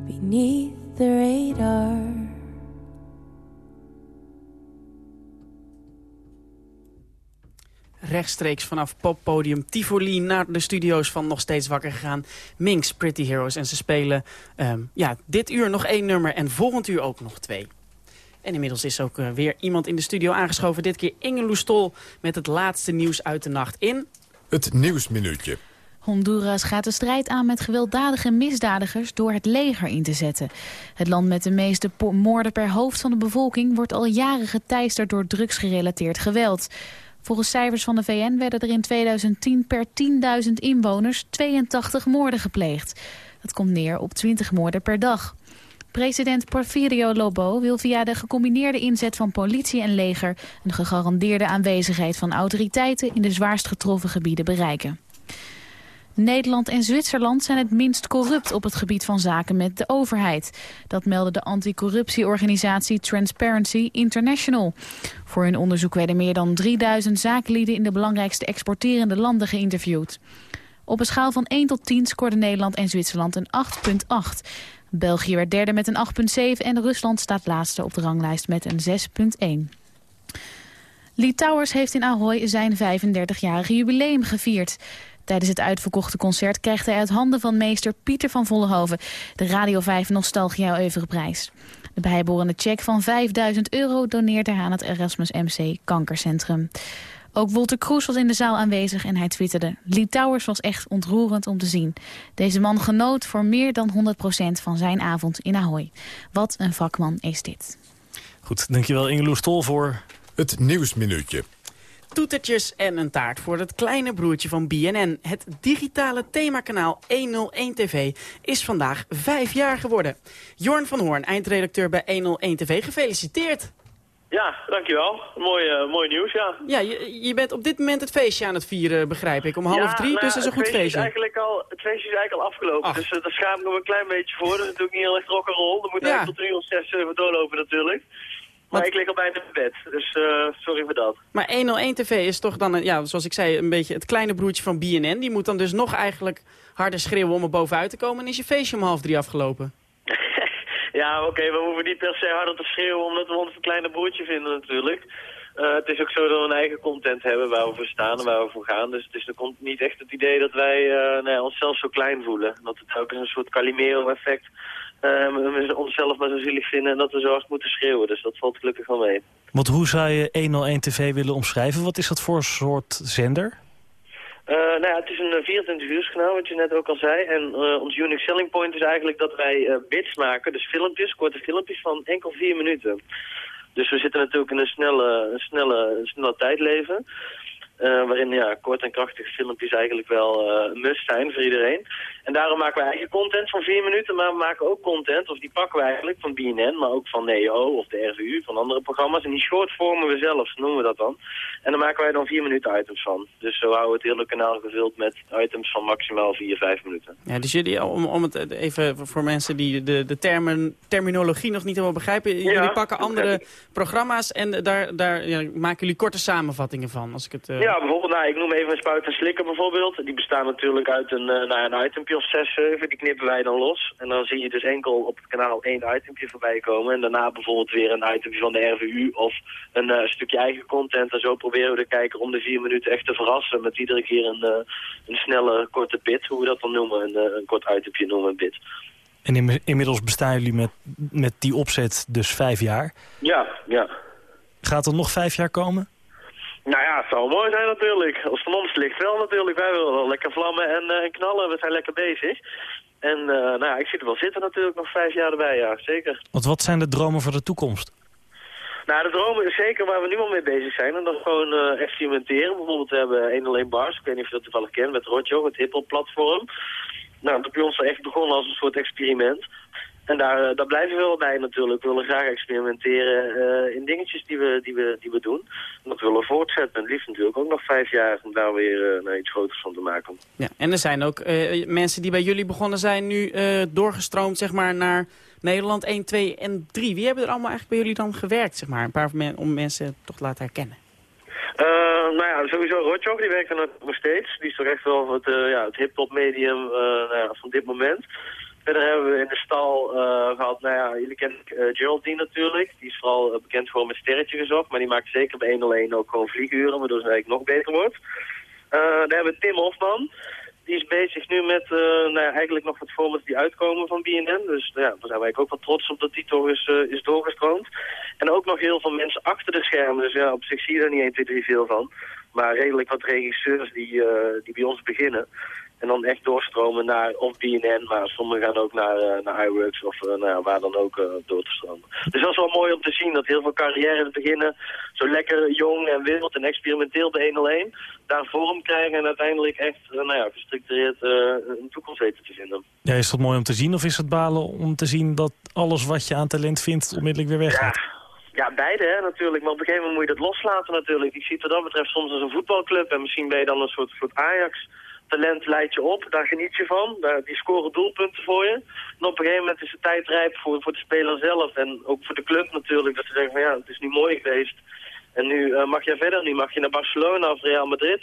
beneath the radar. rechtstreeks vanaf poppodium Tivoli... naar de studio's van Nog Steeds Wakker gegaan. Minx, Pretty Heroes. En ze spelen ehm, ja, dit uur nog één nummer en volgend uur ook nog twee. En inmiddels is ook eh, weer iemand in de studio aangeschoven. Dit keer Inge Loestol met het laatste nieuws uit de nacht in... Het Nieuwsminuutje. Honduras gaat de strijd aan met gewelddadige misdadigers door het leger in te zetten. Het land met de meeste moorden per hoofd van de bevolking wordt al jaren geteisterd door drugsgerelateerd geweld. Volgens cijfers van de VN werden er in 2010 per 10.000 inwoners 82 moorden gepleegd. Dat komt neer op 20 moorden per dag. President Porfirio Lobo wil via de gecombineerde inzet van politie en leger... een gegarandeerde aanwezigheid van autoriteiten in de zwaarst getroffen gebieden bereiken. Nederland en Zwitserland zijn het minst corrupt op het gebied van zaken met de overheid. Dat meldde de anticorruptieorganisatie Transparency International. Voor hun onderzoek werden meer dan 3000 zakenlieden in de belangrijkste exporterende landen geïnterviewd. Op een schaal van 1 tot 10 scoorden Nederland en Zwitserland een 8,8. België werd derde met een 8,7 en Rusland staat laatste op de ranglijst met een 6,1. Lee Towers heeft in Ahoy zijn 35-jarige jubileum gevierd. Tijdens het uitverkochte concert krijgt hij uit handen van meester Pieter van Vollenhoven de Radio 5 Nostalgia Euverprijs. De bijbehorende check van 5000 euro doneert hij aan het Erasmus MC Kankercentrum. Ook Wolter Kroes was in de zaal aanwezig en hij twitterde... Lee Towers was echt ontroerend om te zien. Deze man genoot voor meer dan 100% van zijn avond in Ahoy. Wat een vakman is dit. Goed, dankjewel Ingeloes Stol voor... Het Nieuwsminuutje toetertjes en een taart voor het kleine broertje van BNN. Het digitale themakanaal 101 TV is vandaag vijf jaar geworden. Jorn van Hoorn, eindredacteur bij 101 TV, gefeliciteerd. Ja, dankjewel. Mooi, uh, mooi nieuws, ja. Ja, je, je, bent op dit moment het feestje aan het vieren, begrijp ik. Om half drie, nou, dus dat is een goed feestje. Is eigenlijk al, het feestje is eigenlijk al afgelopen, dus uh, daar schaam ik nog een klein beetje voor. Dat is natuurlijk niet heel erg rock'n'roll. Dan moet ja. eigenlijk tot drie of zes uh, doorlopen natuurlijk. Maar ik lig al bijna in bed, dus uh, sorry voor dat. Maar 101 TV is toch dan, ja, zoals ik zei, een beetje het kleine broertje van BNN. Die moet dan dus nog eigenlijk harder schreeuwen om er bovenuit te komen. En is je feestje om half drie afgelopen? Ja, oké, we hoeven niet per se harder te schreeuwen omdat we ons een kleine broertje vinden natuurlijk. Uh, het is ook zo dat we een eigen content hebben waar we voor staan en waar we voor gaan. Dus het er komt niet echt het idee dat wij uh, nee, onszelf zo klein voelen. Dat het ook een soort Calimero-effect uh, onszelf maar zo zielig vinden en dat we zo hard moeten schreeuwen. Dus dat valt gelukkig wel mee. Want hoe zou je 101 TV willen omschrijven? Wat is dat voor soort zender? Uh, nou ja, het is een 24 uur kanaal, wat je net ook al zei. En uh, ons unique selling point is eigenlijk dat wij bits maken, dus filmpjes, korte filmpjes van enkel vier minuten. Dus we zitten natuurlijk in een snelle, snelle, snelle tijd leven. Uh, waarin ja, kort en krachtige filmpjes eigenlijk wel uh, must zijn voor iedereen. En daarom maken we eigen content van vier minuten, maar we maken ook content, of die pakken we eigenlijk van BNN, maar ook van NEO of de RVU, van andere programma's. En die short vormen we zelf, noemen we dat dan. En dan maken wij dan vier minuten items van. Dus zo houden we het hele kanaal gevuld met items van maximaal vier, vijf minuten. Ja, dus jullie, om, om het even voor mensen die de, de termen, terminologie nog niet helemaal begrijpen, ja, jullie pakken andere programma's en daar, daar ja, maken jullie korte samenvattingen van, als ik het... Uh... Ja, bijvoorbeeld, nou, ik noem even een spuit en slikker bijvoorbeeld. Die bestaan natuurlijk uit een, uh, nou, een itempje of 6, 7. Die knippen wij dan los. En dan zie je dus enkel op het kanaal één itempje voorbij komen. En daarna bijvoorbeeld weer een itempje van de RVU of een uh, stukje eigen content. En zo proberen we de kijker om de vier minuten echt te verrassen. Met iedere keer een, uh, een snelle, korte bit, hoe we dat dan noemen. Een, een kort itempje noemen een bit. En in, inmiddels bestaan jullie met, met die opzet dus vijf jaar? Ja, ja. Gaat er nog vijf jaar komen? Nou ja, het zou mooi zijn natuurlijk. Als het van ons ligt wel natuurlijk. Wij willen wel lekker vlammen en uh, knallen. We zijn lekker bezig. En uh, nou ja, ik zie er wel zitten natuurlijk nog vijf jaar erbij, ja, zeker. Want wat zijn de dromen voor de toekomst? Nou, de dromen is zeker waar we nu al mee bezig zijn. En dat gewoon uh, experimenteren. Bijvoorbeeld we hebben 101 Bars, ik weet niet of je dat toevallig kent, met Rotjo, het hiphop platform. Nou, dat bij ons echt begonnen als een soort experiment. En daar, daar blijven we wel bij natuurlijk. We willen graag experimenteren uh, in dingetjes die we, die, we, die we doen. En dat willen we voortzetten. En liefst natuurlijk ook nog vijf jaar om daar weer uh, nou, iets groters van te maken. Ja, en er zijn ook uh, mensen die bij jullie begonnen zijn nu doorgestroomd zeg maar, naar Nederland 1, 2 en 3. Wie hebben er allemaal eigenlijk bij jullie dan gewerkt? Zeg maar? Een paar om mensen toch te laten herkennen. nou ja, sowieso Rotjoch, die werkt er nog steeds. Die is toch echt wel het, ja, het hip-hop medium nou ja, van dit moment. Verder hebben we in de stal eh, gehad, nou ja, jullie kennen uh, Geraldine natuurlijk. Die is vooral uh, bekend gewoon met sterretje gezocht. Maar die maakt zeker bij 101 ook gewoon vlieguren, waardoor ze eigenlijk nog beter wordt. dan hebben we Tim Hofman. Die is bezig nu met nou ja, eigenlijk nog wat formats die uitkomen van BNN. Dus ja, daar zijn wij ook wel trots op dat die toch is, is doorgestroomd. En ook nog heel veel mensen achter de schermen. Dus ja, op zich zie je er niet 1, 2, 3 veel van. Maar redelijk wat regisseurs die, die bij ons beginnen. En dan echt doorstromen naar of BNN, maar sommigen gaan ook naar, uh, naar iWorks of uh, nou ja, waar dan ook uh, door te stromen. Dus dat is wel mooi om te zien dat heel veel carrières beginnen zo lekker jong en wild en experimenteel bij 101. Daar vorm krijgen en uiteindelijk echt nou ja, gestructureerd een toekomst weten te vinden. Ja, is dat mooi om te zien of is het balen om te zien dat alles wat je aan talent vindt onmiddellijk weer weggaat? Ja. Ja, beide hè, natuurlijk. Maar op een gegeven moment moet je dat loslaten natuurlijk. Ik zie het wat dat betreft soms als een voetbalclub en misschien ben je dan een soort, soort Ajax talent leidt je op, daar geniet je van. Daar, die scoren doelpunten voor je. En op een gegeven moment is de tijd rijp voor, voor de speler zelf. En ook voor de club natuurlijk. Dat ze zeggen van ja, het is nu mooi geweest. En nu uh, mag je verder. Nu mag je naar Barcelona of Real Madrid.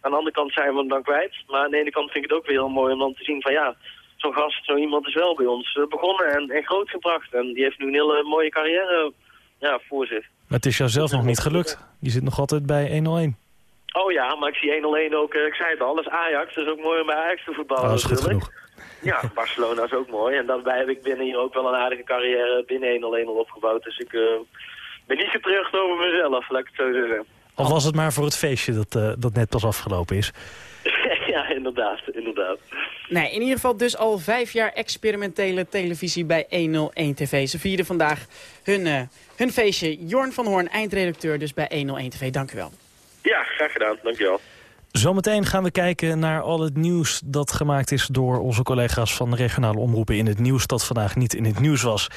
Aan de andere kant zijn we hem dan kwijt. Maar aan de ene kant vind ik het ook weer heel mooi om dan te zien van ja... Zo'n gast, zo iemand is wel bij ons uh, begonnen en, en grootgebracht. En die heeft nu een hele mooie carrière ja, voor zich. Maar het is jou zelf nog niet gelukt. Je zit nog altijd bij 101. Oh ja, maar ik zie 1-1 ook, uh, ik zei het al, dat is Ajax. Dat is ook mooi om bij Ajax te voetballen oh, dat is natuurlijk. Goed genoeg. Ja, Barcelona is ook mooi. En daarbij heb ik binnen hier ook wel een aardige carrière binnen 1-1 al opgebouwd. Dus ik uh, ben niet getreurd over mezelf, laat ik het zo zeggen. Of was het maar voor het feestje dat, uh, dat net pas afgelopen is? ja, inderdaad, inderdaad. Nee, in ieder geval dus al vijf jaar experimentele televisie bij 101 TV. Ze vierden vandaag hun, uh, hun feestje. Jorn van Hoorn, eindredacteur dus bij 101 TV. Dank u wel. Ja, graag gedaan. Dankjewel. Zometeen gaan we kijken naar al het nieuws dat gemaakt is door onze collega's van de regionale omroepen in het nieuws dat vandaag niet in het nieuws was.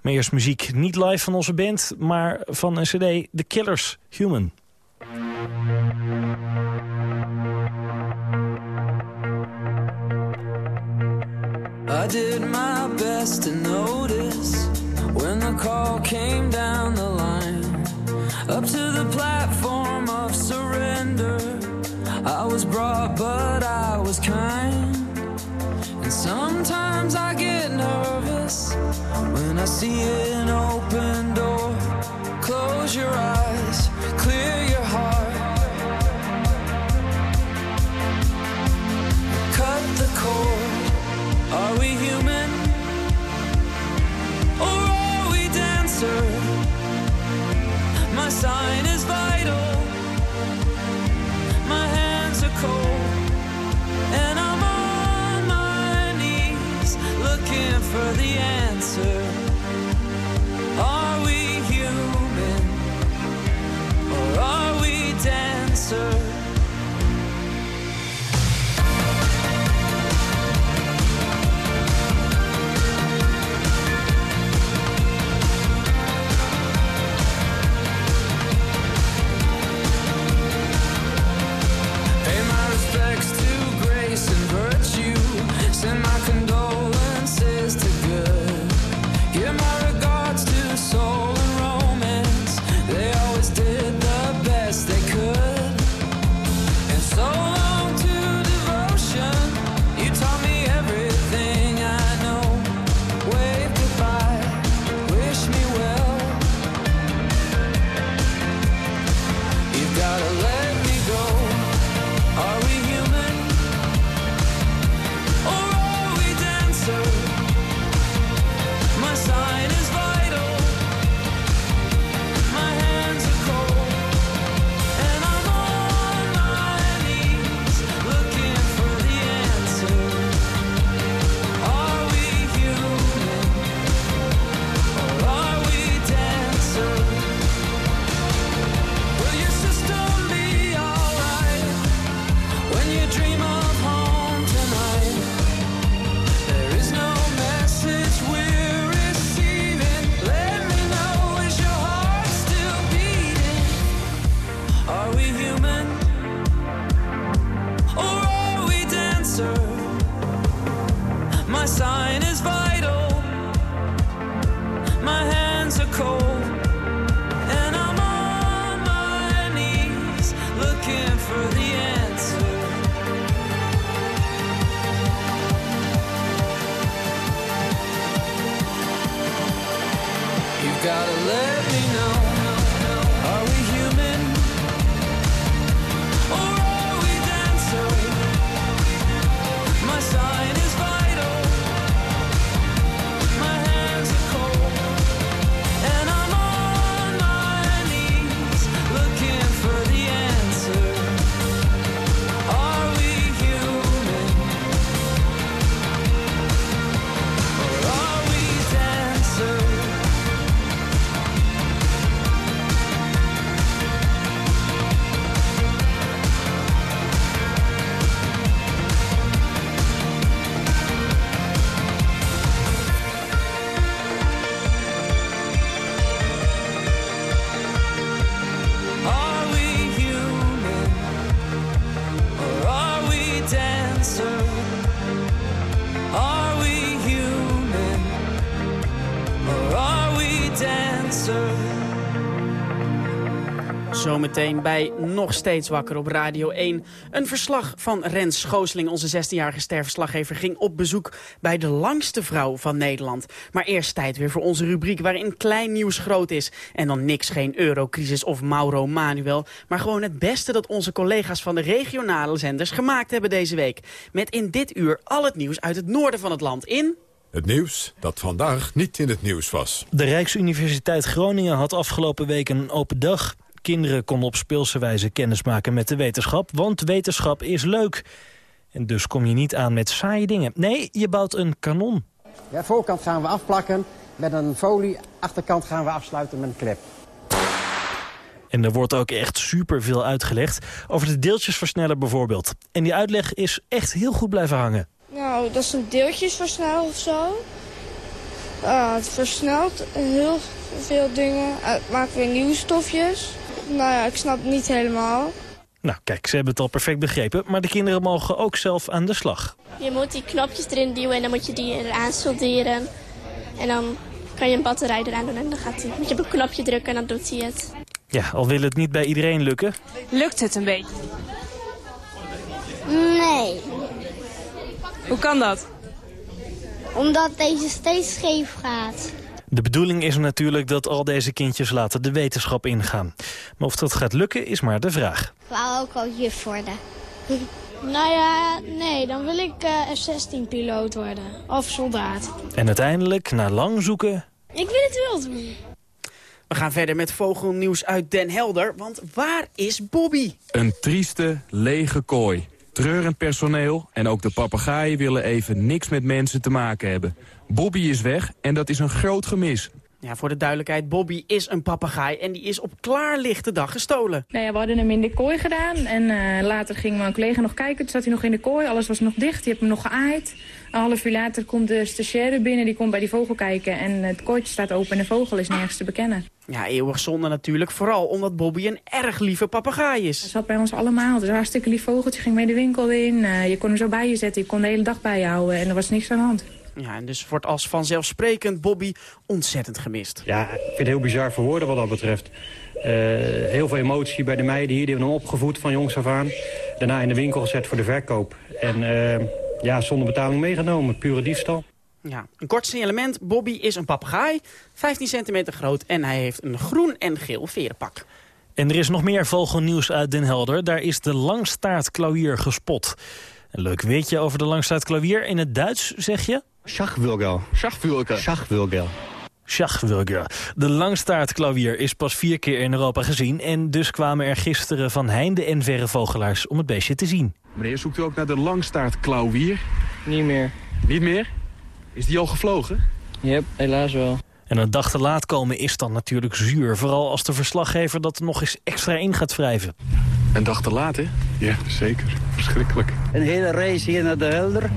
Maar eerst muziek niet live van onze band, maar van een cd, The Killers, Human. I did my best to notice when the call came down the line up to the platform was brought, but I was kind. And sometimes I get nervous when I see an open door. Close your eyes, zometeen bij Nog Steeds Wakker op Radio 1. Een verslag van Rens Schoosling, onze 16-jarige sterverslaggever... ging op bezoek bij de langste vrouw van Nederland. Maar eerst tijd weer voor onze rubriek waarin klein nieuws groot is. En dan niks, geen eurocrisis of Mauro Manuel... maar gewoon het beste dat onze collega's van de regionale zenders gemaakt hebben deze week. Met in dit uur al het nieuws uit het noorden van het land in... Het nieuws dat vandaag niet in het nieuws was. De Rijksuniversiteit Groningen had afgelopen week een open dag. Kinderen konden op speelse wijze kennismaken met de wetenschap, want wetenschap is leuk. En dus kom je niet aan met saaie dingen. Nee, je bouwt een kanon. De voorkant gaan we afplakken met een folie, achterkant gaan we afsluiten met een klep. En er wordt ook echt superveel uitgelegd over de deeltjesversneller bijvoorbeeld. En die uitleg is echt heel goed blijven hangen. Nou, dat is een deeltjesversneller of zo. Ah, het versnelt heel veel dingen. Het maakt weer nieuwe stofjes. Nou ja, ik snap het niet helemaal. Nou, kijk, ze hebben het al perfect begrepen. Maar de kinderen mogen ook zelf aan de slag. Je moet die knopjes erin duwen en dan moet je die eraan solderen. En dan kan je een batterij eraan doen en dan gaat hij. Moet je op een knopje drukken en dan doet hij het. Ja, al wil het niet bij iedereen lukken. Lukt het een beetje? Nee. Hoe kan dat? Omdat deze steeds scheef gaat. De bedoeling is natuurlijk dat al deze kindjes later de wetenschap ingaan. Maar of dat gaat lukken is maar de vraag. Ik wou ook al juf worden. nou ja, nee, dan wil ik uh, F-16-piloot worden. Of soldaat. En uiteindelijk, na lang zoeken... Ik wil het wel doen. We gaan verder met vogelnieuws uit Den Helder, want waar is Bobby? Een trieste, lege kooi. Treurend personeel en ook de papegaaien willen even niks met mensen te maken hebben. Bobby is weg en dat is een groot gemis. Ja, voor de duidelijkheid, Bobby is een papegaai en die is op klaarlichte dag gestolen. Nou ja, we hadden hem in de kooi gedaan en uh, later ging mijn collega nog kijken. Toen zat hij nog in de kooi, alles was nog dicht, die heb hem nog geaaid. Een half uur later komt de stagiaire binnen, die komt bij die vogel kijken. En het kooitje staat open en de vogel is nergens te bekennen. Ja, eeuwig zonde natuurlijk. Vooral omdat Bobby een erg lieve papegaai is. Hij zat bij ons allemaal. Het is een hartstikke lief vogeltje. Ging mee de winkel in. Uh, je kon hem zo bij je zetten. Je kon de hele dag bij je houden. En er was niks aan de hand. Ja, en dus wordt als vanzelfsprekend Bobby ontzettend gemist. Ja, ik vind het heel bizar voor woorden wat dat betreft. Uh, heel veel emotie bij de meiden hier. Die hebben hem opgevoed van jongs af aan. Daarna in de winkel gezet voor de verkoop. En uh, ja, zonder betaling meegenomen. Pure diefstal. Ja, een kort signalement. Bobby is een papegaai, 15 centimeter groot en hij heeft een groen en geel verenpak. En er is nog meer vogelnieuws uit Den Helder. Daar is de langstaartklauwier gespot. Een leuk weetje over de langstaartklauwier. In het Duits zeg je? Schachwilger. Schachwilger. Schachwilger. Schachwilger. De langstaartklauwier is pas vier keer in Europa gezien... en dus kwamen er gisteren van heinde en verre vogelaars om het beestje te zien. Meneer, zoekt u ook naar de langstaartklauwier? Niet meer. Niet meer? Is die al gevlogen? Yep, helaas wel. En een dag te laat komen is dan natuurlijk zuur. Vooral als de verslaggever dat er nog eens extra in gaat wrijven. Een dag te laat, hè? Ja, zeker. Verschrikkelijk. Een hele race hier naar de Helder.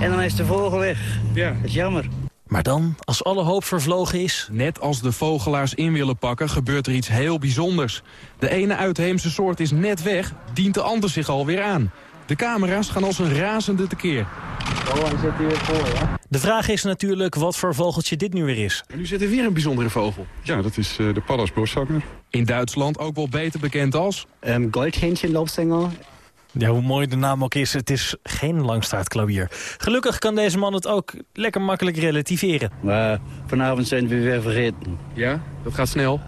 En dan is de vogel weg. Ja. Dat is jammer. Maar dan, als alle hoop vervlogen is... Net als de vogelaars in willen pakken, gebeurt er iets heel bijzonders. De ene uitheemse soort is net weg, dient de ander zich alweer aan. De camera's gaan als een razende tekeer. Oh, hij zit hier weer voor, hè? De vraag is natuurlijk wat voor vogeltje dit nu weer is. En nu zit er weer een bijzondere vogel. Ja, dat is uh, de Pallasboszanger. In Duitsland ook wel beter bekend als... Um, Goldhähnchenloopsengel. Ja, hoe mooi de naam ook is, het is geen langstaartklauwier. Gelukkig kan deze man het ook lekker makkelijk relativeren. Maar vanavond zijn we weer vergeten. Ja, dat gaat snel.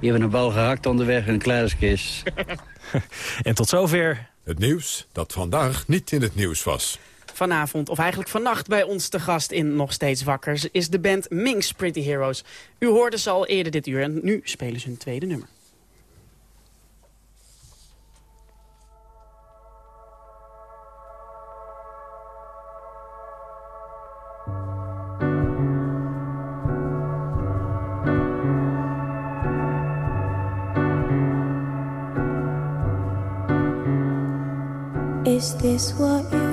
Je hebt een bal gehakt onderweg in een kluiskist. en tot zover... Het nieuws dat vandaag niet in het nieuws was. Vanavond, of eigenlijk vannacht bij ons te gast in Nog Steeds Wakkers... is de band Minx Pretty Heroes. U hoorde ze al eerder dit uur en nu spelen ze hun tweede nummer. Is what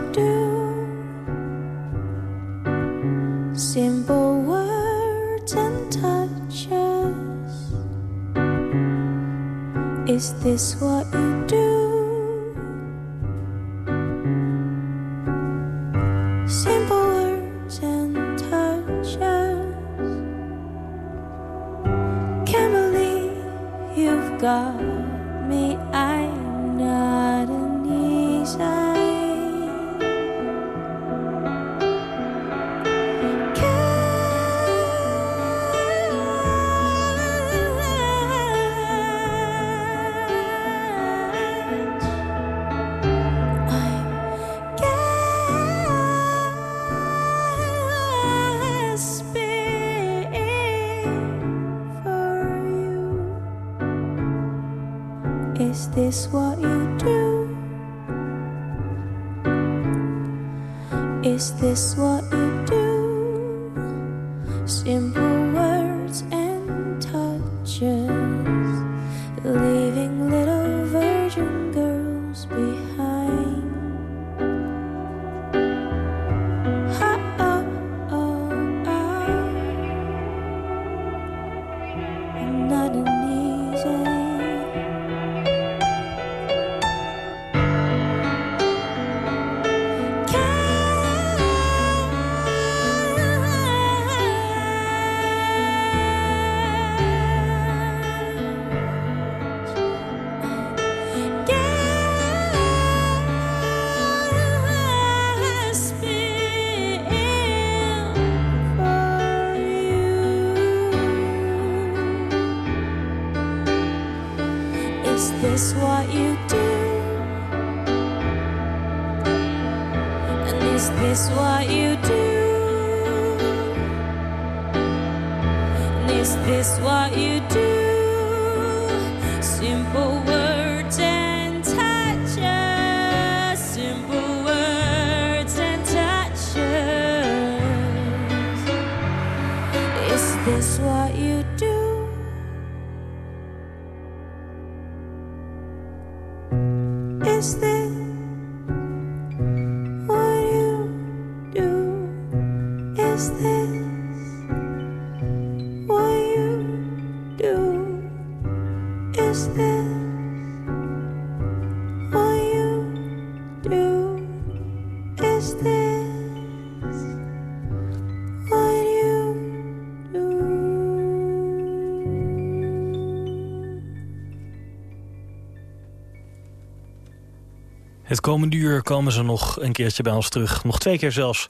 Het komende uur komen ze nog een keertje bij ons terug. Nog twee keer zelfs.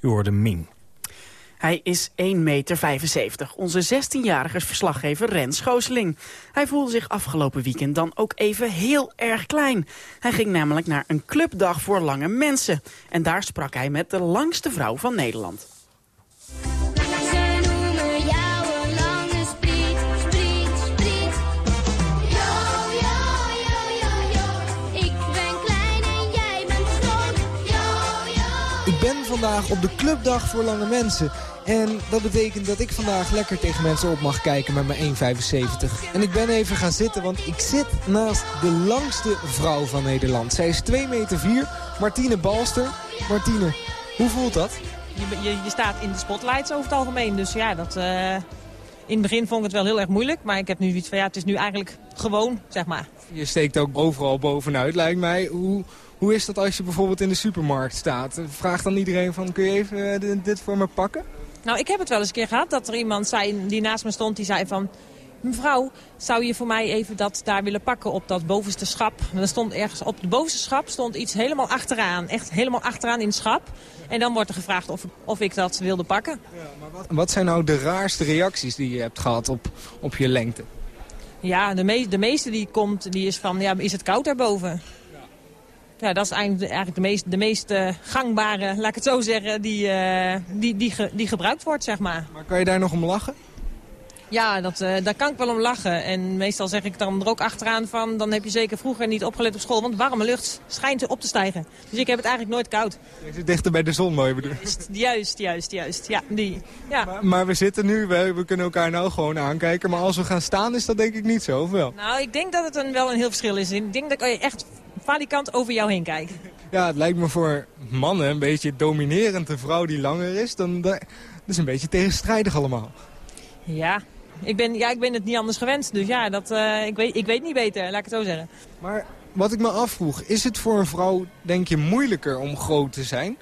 U hoorde Ming. Hij is 1,75 meter. Onze 16-jarige verslaggever Rens Schooseling. Hij voelde zich afgelopen weekend dan ook even heel erg klein. Hij ging namelijk naar een clubdag voor lange mensen. En daar sprak hij met de langste vrouw van Nederland. Vandaag op de clubdag voor lange mensen. En dat betekent dat ik vandaag lekker tegen mensen op mag kijken met mijn 1,75. En ik ben even gaan zitten, want ik zit naast de langste vrouw van Nederland. Zij is 2 meter 4, Martine Balster. Martine, hoe voelt dat? Je, je, je staat in de spotlights over het algemeen. Dus ja, dat, eh, in het begin vond ik het wel heel erg moeilijk. Maar ik heb nu iets van, ja, het is nu eigenlijk gewoon, zeg maar. Je steekt ook overal bovenuit, lijkt mij. Hoe, hoe is dat als je bijvoorbeeld in de supermarkt staat? Vraagt dan iedereen van, kun je even eh, dit- voor me pakken? Nou, ik heb het wel eens een keer gehad dat er iemand zei, die naast me stond, die zei van... Mevrouw, zou je voor mij even dat daar willen pakken op dat bovenste schap? En er stond ergens op de bovenste schap stond iets helemaal achteraan. Echt helemaal achteraan in het schap. En dan wordt er gevraagd of, of ik dat wilde pakken. Wat zijn nou de raarste reacties die je hebt gehad op, op je lengte? Ja, de, me de meeste die komt, die is van, ja, is het koud daarboven? Ja, dat is eigenlijk, de meest, de meest eh, gangbare, laat ik het zo zeggen, die, eh, die, die, ge- die gebruikt wordt, zeg maar. Maar kan je daar nog om lachen? Ja, dat, eh, daar kan ik wel om lachen. En meestal zeg ik dan er ook achteraan van... dan heb je zeker vroeger niet opgelet op school... want warme lucht schijnt op te stijgen. Dus ik heb het eigenlijk nooit koud. Je zit dichter bij de zon, mooi bedoel. Juist, juist, juist. Ja, die. Ja. Maar, maar we zitten nu, we, we kunnen elkaar nou gewoon aankijken. Maar als we gaan staan is dat denk ik niet zo, of wel? Nou, ik denk dat het een, wel een heel verschil is. Ik denk dat ik echt valikant over jou heen kijk. Ja, het lijkt me voor mannen een beetje dominerend. Een vrouw die langer is, dan, dat is een beetje tegenstrijdig allemaal. Ja. Ik ben, ja, ik ben het niet anders gewend. Dus ja, dat, eh, ik, weet, ik weet niet beter, laat ik het zo zeggen. Maar wat ik me afvroeg, is het voor een vrouw denk je moeilijker om groot te zijn?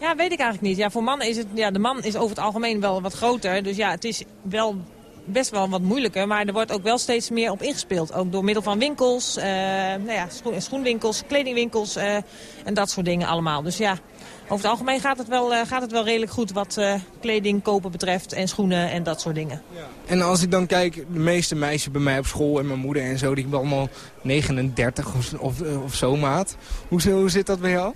Ja, weet ik eigenlijk niet. Ja, voor mannen is het, ja, de man is over het algemeen wel wat groter. Dus ja, het is wel best wel wat moeilijker. Maar er wordt ook wel steeds meer op ingespeeld. Ook door middel van winkels, eh, nou ja, schoen, schoenwinkels, kledingwinkels eh, en dat soort dingen allemaal. Dus ja, over het algemeen gaat het wel, eh, gaat het wel redelijk goed wat kleding kopen betreft en schoenen en dat soort dingen. En als ik dan kijk, de meeste meisjes bij mij op school en mijn moeder en zo, die hebben allemaal 39 of, of, of zo maat. Hoe, hoe zit dat bij jou?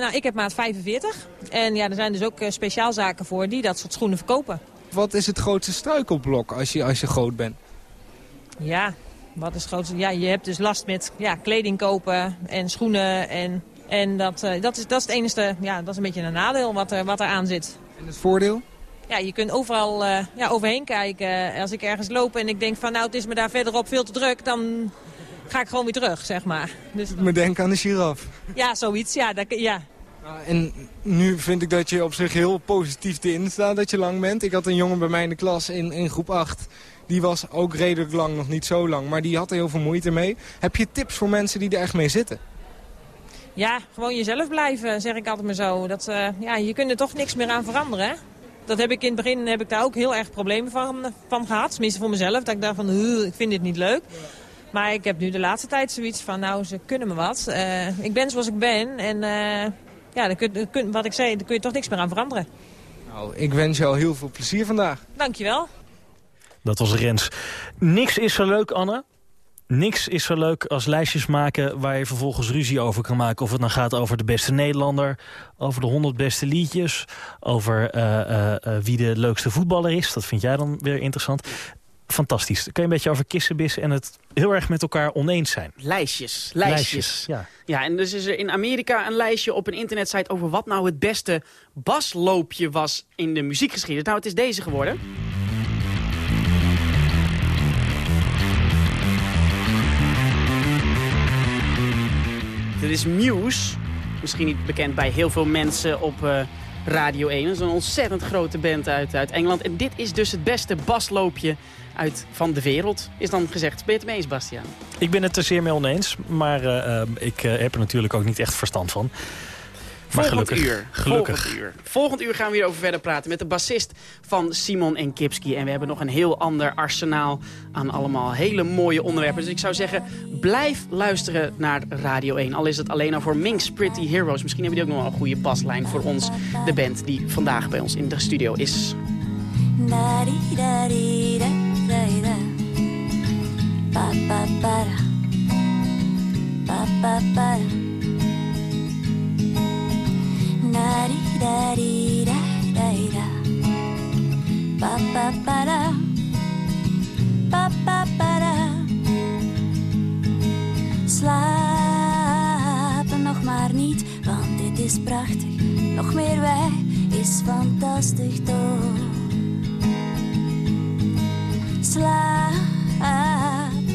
Nou, ik heb maat 45. En ja, er zijn dus ook speciaalzaken voor die dat soort schoenen verkopen. Wat is het grootste struikelblok als je, als je groot bent? Ja, wat is het grootste? Ja, je hebt dus last met ja, kleding kopen en schoenen. En, en dat, eh, dat, is, dat is het enige, ja, dat is een beetje een nadeel wat er, wat er aan zit. En het voordeel? Ja, je kunt overal eh, ja, overheen kijken. Als ik ergens loop en ik denk van nou het is me daar verderop veel te druk, dan ga ik gewoon weer terug, zeg maar. Dus, me denken aan de giraf. ja, zoiets. Ja, dat, ja. En nu vind ik dat je op zich heel positief erin staat dat je lang bent. Ik had een jongen bij mij in de klas in, in groep 8. Die was ook redelijk lang, nog niet zo lang. Maar die had er heel veel moeite mee. Heb je tips voor mensen die er echt mee zitten? ja, gewoon jezelf blijven, zeg ik altijd maar zo. Dat, eh, ja, je kunt er toch niks meer aan veranderen. Dat heb ik in het begin heb ik daar ook heel erg problemen van, van gehad. Tenminste voor mezelf. Dat ik dacht van, "Huh, ik vind dit niet leuk. Maar ik heb nu de laatste tijd zoiets van, nou, ze kunnen me wat. Eh, ik ben zoals ik ben. En eh, ja, dan kun, dan kun- wat ik zei, daar kun je toch niks meer aan veranderen. Nou, ik wens jou heel veel plezier vandaag. Dankjewel. Dat was Rens. Niks is zo leuk, Anne. Niks is zo leuk als lijstjes maken waar je vervolgens ruzie over kan maken. Of het dan gaat over de beste Nederlander, over de 100 beste liedjes... over eh, eh, eh, wie de leukste voetballer is. Dat vind jij dan weer interessant. Fantastisch. Dan kun je een beetje over kissenbissen en het heel erg met elkaar oneens zijn. Lijstjes, lijstjes. Lijstjes, ja. Ja, en dus is er in Amerika een lijstje op een internetsite over wat nou het beste basloopje was in de muziekgeschiedenis. Nou, het is deze geworden. Dit is Muse. Misschien niet bekend bij heel veel mensen op eh, Radio 1. Dat is een ontzettend grote band uit, uit Engeland. En dit is dus het beste basloopje uit, van de wereld, is dan gezegd. Ben je het mee eens, Bastiaan? Ik ben het er zeer mee oneens, maar eh, eh, ik eh, heb er natuurlijk ook niet echt verstand van. Maar Volgend gelukkig. uur. Gelukkig. Volgend uur. Volgend uur gaan we hierover verder praten met de bassist van Simon en Kipski. En we hebben nog een heel ander arsenaal aan allemaal hele mooie onderwerpen. Dus ik zou zeggen, blijf luisteren naar Radio 1. Al is het alleen al voor Minx Pretty Heroes. Misschien hebben die ook nog wel een goede baslijn voor ons, de band die vandaag bij ons in de studio is. Da-di-da-di-da-da-da. Ba-ba-ba-da. Ba-ba-ba-da. Na-di-da-di-da-da-da. Ba-ba-ba-da. Ba-ba-ba-da. Slapen nog maar niet, want dit is prachtig. Nog meer wij is fantastisch toch. Slaap